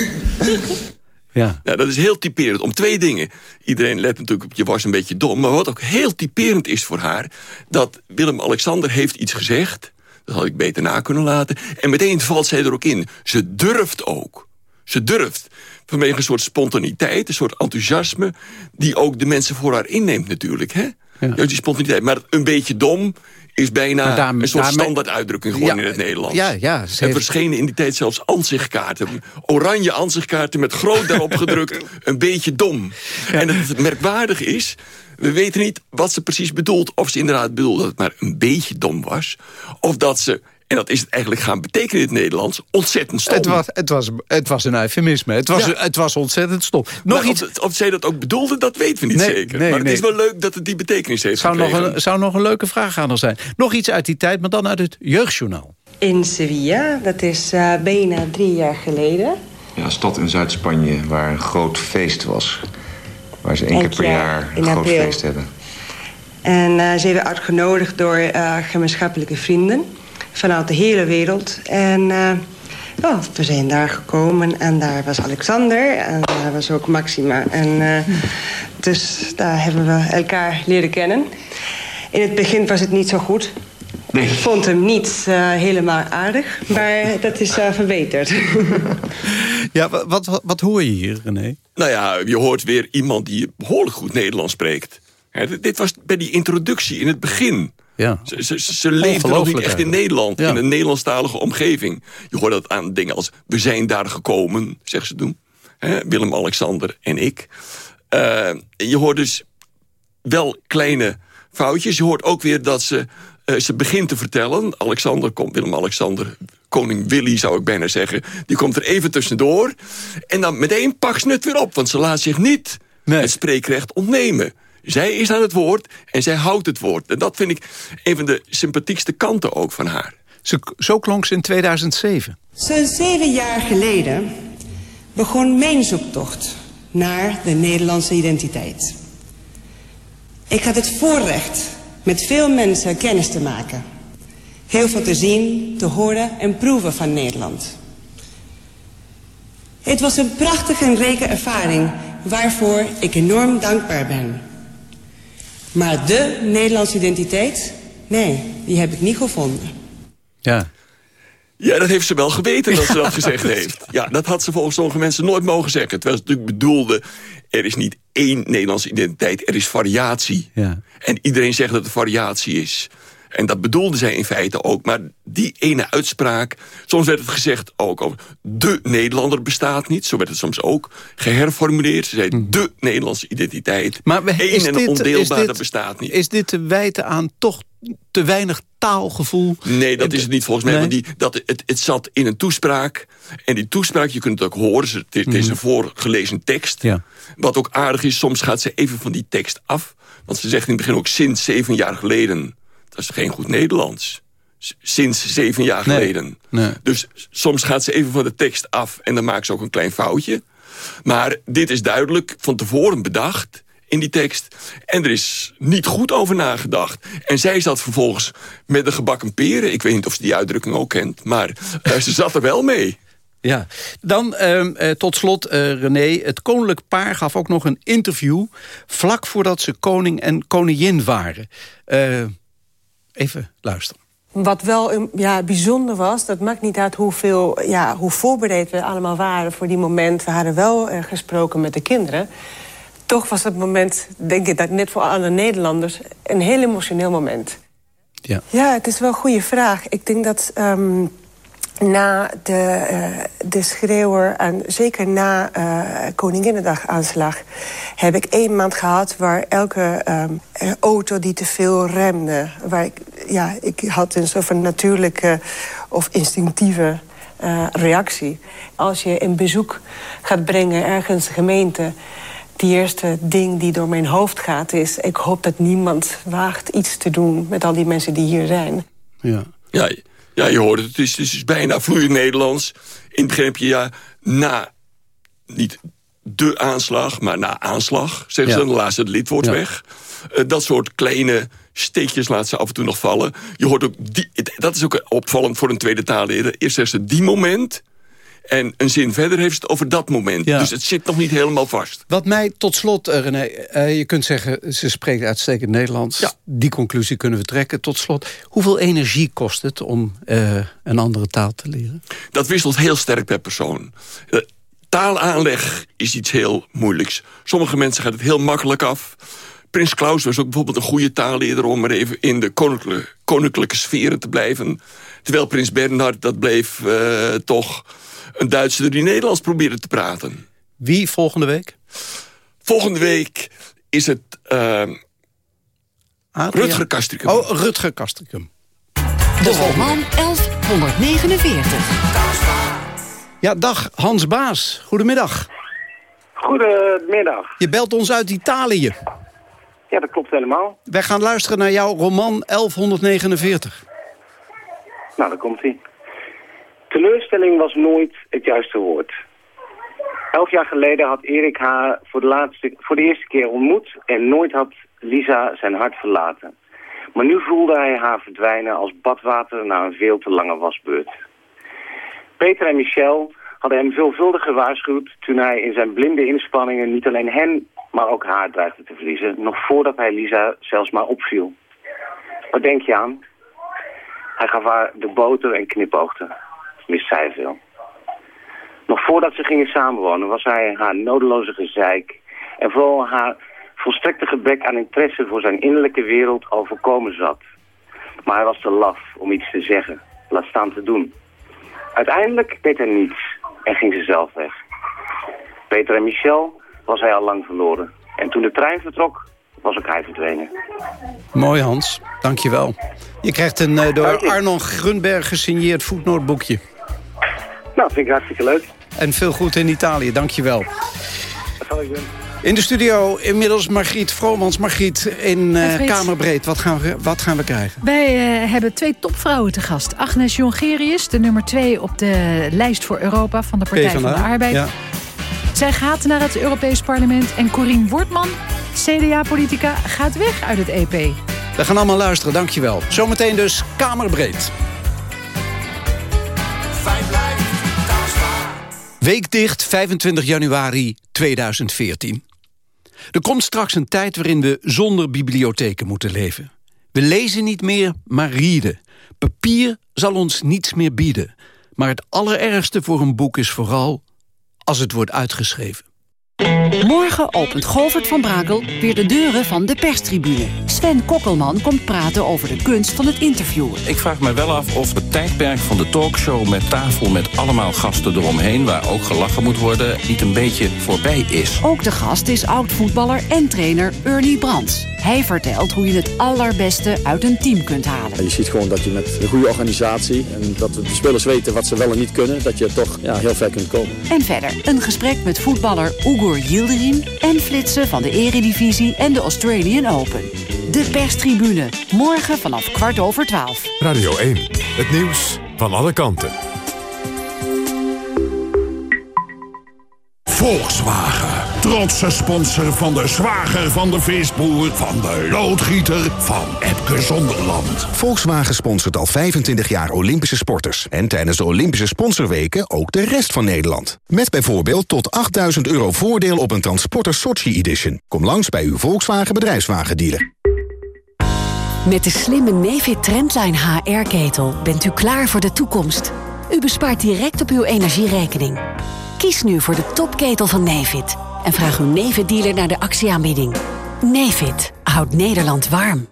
Ja. Nou, dat is heel typerend. Om twee dingen. Iedereen let natuurlijk op, je was een beetje dom. Maar wat ook heel typerend is voor haar... dat Willem-Alexander heeft iets gezegd. Dat had ik beter na kunnen laten. En meteen valt zij er ook in. Ze durft ook. Ze durft. Vanwege een soort spontaniteit, een soort enthousiasme... die ook de mensen voor haar inneemt natuurlijk. Hè? Ja. die spontaniteit. Maar een beetje dom is bijna daar, een soort standaard uitdrukking gewoon ja, in het Nederlands. Ja, ja, er heeft... verschenen in die tijd zelfs ansichtkaarten. Oranje ansichtkaarten met groot daarop gedrukt. een beetje dom. Ja. En het merkwaardige is... We weten niet wat ze precies bedoelt. Of ze inderdaad bedoelt dat het maar een beetje dom was. Of dat ze en dat is het eigenlijk gaan betekenen in het Nederlands. Ontzettend stom. Het was, het was, het was een eufemisme. Het was, ja. het was ontzettend stom. Nog iets... of, of zij dat ook bedoelde, dat weten we niet nee, zeker. Nee, maar het nee. is wel leuk dat het die betekenis heeft zou nog, een, zou nog een leuke vraag aan er zijn. Nog iets uit die tijd, maar dan uit het jeugdjournaal. In Sevilla, dat is uh, bijna drie jaar geleden. Ja, een stad in Zuid-Spanje waar een groot feest was. Waar ze één keer per jaar een groot april. feest hebben. En uh, ze werden uitgenodigd door uh, gemeenschappelijke vrienden vanuit de hele wereld. En uh, we zijn daar gekomen en daar was Alexander en daar was ook Maxima. En, uh, dus daar hebben we elkaar leren kennen. In het begin was het niet zo goed. Nee. Ik vond hem niet uh, helemaal aardig, maar dat is verbeterd. ja, wat, wat, wat hoor je hier, René? Nou ja, je hoort weer iemand die behoorlijk goed Nederlands spreekt. Ja, dit was bij die introductie in het begin. Ja. Ze, ze, ze leefden nog niet echt in Nederland, ja. in een Nederlandstalige omgeving. Je hoort dat aan dingen als, we zijn daar gekomen, zeggen ze toen. Willem, Alexander en ik. Uh, je hoort dus wel kleine foutjes. Je hoort ook weer dat ze, uh, ze begint te vertellen. Alexander komt, Willem-Alexander koning Willy zou ik bijna zeggen... die komt er even tussendoor. En dan meteen pakt ze het weer op. Want ze laat zich niet het spreekrecht ontnemen. Zij is aan het woord en zij houdt het woord. En dat vind ik een van de sympathiekste kanten ook van haar. Zo, zo klonk ze in 2007. Zo'n zeven jaar geleden begon mijn zoektocht naar de Nederlandse identiteit. Ik had het voorrecht met veel mensen kennis te maken. Heel veel te zien, te horen en proeven van Nederland. Het was een prachtige en rijke ervaring waarvoor ik enorm dankbaar ben. Maar de Nederlandse identiteit, nee, die heb ik niet gevonden. Ja. Ja, dat heeft ze wel geweten dat ze dat gezegd heeft. Ja, dat had ze volgens sommige mensen nooit mogen zeggen. Terwijl ze natuurlijk bedoelde, er is niet één Nederlandse identiteit, er is variatie. Ja. En iedereen zegt dat er variatie is. En dat bedoelde zij in feite ook. Maar die ene uitspraak... Soms werd het gezegd ook over... de Nederlander bestaat niet. Zo werd het soms ook geherformuleerd. Ze zei de Nederlandse identiteit. Maar we- Eén en dit- ondeelbare dit- bestaat niet. Is dit te wijten aan toch te weinig taalgevoel? Nee, dat is het niet volgens mij. Nee? Want die, dat, het, het zat in een toespraak. En die toespraak, je kunt het ook horen. Het is, het is een voorgelezen tekst. Mhm. Ja. Wat ook aardig is, soms gaat ze even van die tekst af. Want ze zegt in het begin ook sinds zeven jaar geleden. Dat is geen goed Nederlands. Sinds zeven jaar Nee. geleden. Nee. Dus soms gaat ze even van de tekst af en dan maakt ze ook een klein foutje. Maar dit is duidelijk van tevoren bedacht in die tekst. En er is niet goed over nagedacht. En zij zat vervolgens met de gebakken peren. Ik weet niet of ze die uitdrukking ook kent. Maar eh, ze zat er wel mee. Ja, dan ehm, eh, tot slot eh, René. Het koninklijk paar gaf ook nog een interview... vlak voordat ze koning en koningin waren. Eh, even luisteren. Wat wel ja, bijzonder was, dat maakt niet uit hoeveel, ja, hoe voorbereid we allemaal waren voor die moment. We hadden wel eh, gesproken met de kinderen. Toch was het moment, denk ik, dat net voor alle Nederlanders... een heel emotioneel moment. Ja. Ja, het is wel een goede vraag. Ik denk dat ehm, na de, eh, de schreeuwer... en zeker na eh Koninginnedag-aanslag... heb ik één maand gehad waar elke ehm, eh, auto die te veel remde... Waar ik, ja, ik had een soort van natuurlijke of instinctieve eh, reactie. Als je een bezoek gaat brengen ergens gemeente... Die eerste ding die door mijn hoofd gaat is... ik hoop dat niemand waagt iets te doen met al die mensen die hier zijn. Ja. Ja, ja je hoort het. Het is, het is bijna vloeiend Nederlands. In het begin heb je ja na... Niet de aanslag, maar na aanslag, zeggen ze. Ja. Dan laat ze het lidwoord Ja. weg. Eh, dat soort kleine steekjes laat ze af en toe nog vallen. Je hoort ook die, dat is ook opvallend voor een tweede taalleraar. Eerst zegt ze die moment... En een zin verder heeft het over dat moment. Ja. Dus het zit nog niet helemaal vast. Wat mij tot slot, eh, René, eh, je kunt zeggen... ze spreekt uitstekend Nederlands. Die conclusie kunnen we trekken. Tot slot, hoeveel energie kost het om eh, een andere taal te leren? Dat wisselt heel sterk per persoon. Taalaanleg is iets heel moeilijks. Sommige mensen gaat het heel makkelijk af. Prins Klaus was ook bijvoorbeeld een goede taalleraar... om maar even in de koninklijke, koninklijke sferen te blijven. Terwijl prins Bernhard, dat bleef toch een Duitser... die Nederlands probeerde te praten. Wie volgende week? Volgende week is het eh, Rutger Kastrikum. Oh, Rutger Kastrikum. De roman 1149. Ja, dag Hans Baas. Goedemiddag. Goedemiddag. Je belt ons uit Italië. Ja, dat klopt helemaal. Wij gaan luisteren naar jouw roman 1149. Nou, daar komt hij. Teleurstelling was nooit het juiste woord. Elf jaar geleden had Erik haar voor de, laatste, voor de eerste keer ontmoet... en nooit had Lisa zijn hart verlaten. Maar nu voelde hij haar verdwijnen als badwater na een veel te lange wasbeurt. Peter en Michel hadden hem veelvuldig gewaarschuwd... toen hij in zijn blinde inspanningen niet alleen hen, maar ook haar dreigde te verliezen... nog voordat hij Lisa zelfs maar opviel. Wat denk je aan? Hij gaf haar de boter en knipoogde. Wist zij veel. Nog voordat ze gingen samenwonen was hij haar nodeloze gezeik... en vooral haar volstrekte gebrek aan interesse voor zijn innerlijke wereld al volkomen zat. Maar hij was te laf om iets te zeggen, laat staan te doen. Uiteindelijk deed hij niets en ging ze zelf weg. Peter en Michel was hij al lang verloren. En toen de trein vertrok, was ook hij verdwenen. Mooi Hans, dankjewel. Je krijgt een uh, door Arnon Grunberg gesigneerd voetnootboekje. Nou, vind ik hartstikke leuk. En veel goed in Italië, dankjewel. Dat zal ik doen. In de studio inmiddels Margriet Vromans. Margriet, in uh, Kamerbreed, wat gaan, we, wat gaan we krijgen? Wij uh, hebben twee topvrouwen te gast. Agnes Jongerius, de nummer twee op de lijst voor Europa... van de Partij van de Arbeid. Ja. Zij gaat naar het Europees Parlement. En Corien Wortman, CDA-politica, gaat weg uit het EP. We gaan allemaal luisteren, dankjewel. Zometeen dus Kamerbreed. Weekdicht 25 januari 2014. Er komt straks een tijd waarin we zonder bibliotheken moeten leven. We lezen niet meer, maar rieden. Papier zal ons niets meer bieden. Maar het allerergste voor een boek is vooral als het wordt uitgeschreven. Morgen opent Govert van Brakel weer de deuren van de perstribune. Sven Kokkelman komt praten over de kunst van het interviewen. Ik vraag me wel af of het tijdperk van de talkshow met tafel met allemaal gasten eromheen... waar ook gelachen moet worden, niet een beetje voorbij is. Ook de gast is oud-voetballer en trainer Ernie Brands. Hij vertelt hoe je het allerbeste uit een team kunt halen. Je ziet gewoon dat je met een goede organisatie... en dat de spelers weten wat ze wel en niet kunnen... dat je toch ja, heel ver kunt komen. En verder een gesprek met voetballer Ugur Yildirim... en flitsen van de eredivisie en de Australian Open. De perstribune, morgen vanaf kwart over twaalf. Radio 1, het nieuws van alle kanten. Volkswagen. Trotse sponsor van de zwager van de visboer, van de loodgieter, van Epke Zonderland. Volkswagen sponsort al 25 jaar Olympische sporters. En tijdens de Olympische sponsorweken ook de rest van Nederland. Met bijvoorbeeld tot 8000 euro voordeel op een Transporter Sochi Edition. Kom langs bij uw Volkswagen bedrijfswagendealer. Met de slimme Nefit Trendline HR-ketel bent u klaar voor de toekomst. U bespaart direct op uw energierekening. Kies nu voor de topketel van Nefit en vraag uw Nefit-dealer naar de actieaanbieding. Nefit houdt Nederland warm.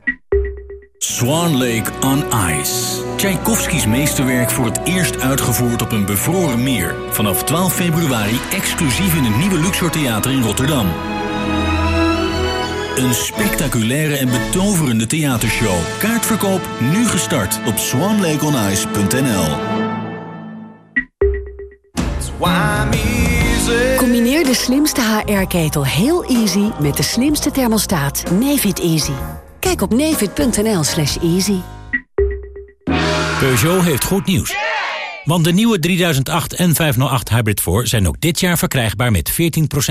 Swan Lake on Ice. Tchaikovskis meesterwerk voor het eerst uitgevoerd op een bevroren meer. Vanaf 12 februari exclusief in het nieuwe Luxor Theater in Rotterdam. Een spectaculaire en betoverende theatershow. Kaartverkoop nu gestart op swanlakeonice.nl. Combineer de slimste HR-ketel heel easy met de slimste thermostaat Nefit Easy. Kijk op nefit.nl slash easy. Peugeot heeft goed nieuws. Want de nieuwe 3008 en 508 Hybrid 4 zijn ook dit jaar verkrijgbaar met 14%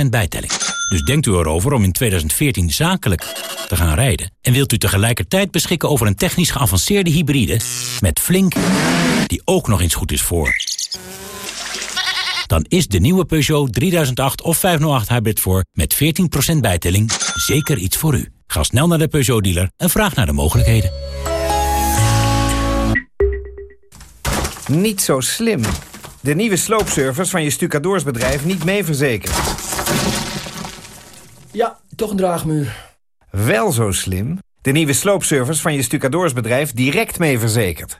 bijtelling. Dus denkt u erover om in 2014 zakelijk te gaan rijden. En wilt u tegelijkertijd beschikken over een technisch geavanceerde hybride... met Flink, die ook nog eens goed is voor dan is de nieuwe Peugeot 3008 of 508 Hybrid voor met 14% bijtelling zeker iets voor u. Ga snel naar de Peugeot-dealer en vraag naar de mogelijkheden. Niet zo slim. De nieuwe sloopservice van je stucadoorsbedrijf niet mee verzekerd. Ja, toch een draagmuur. Wel zo slim. De nieuwe sloopservice van je stucadoorsbedrijf direct mee verzekerd.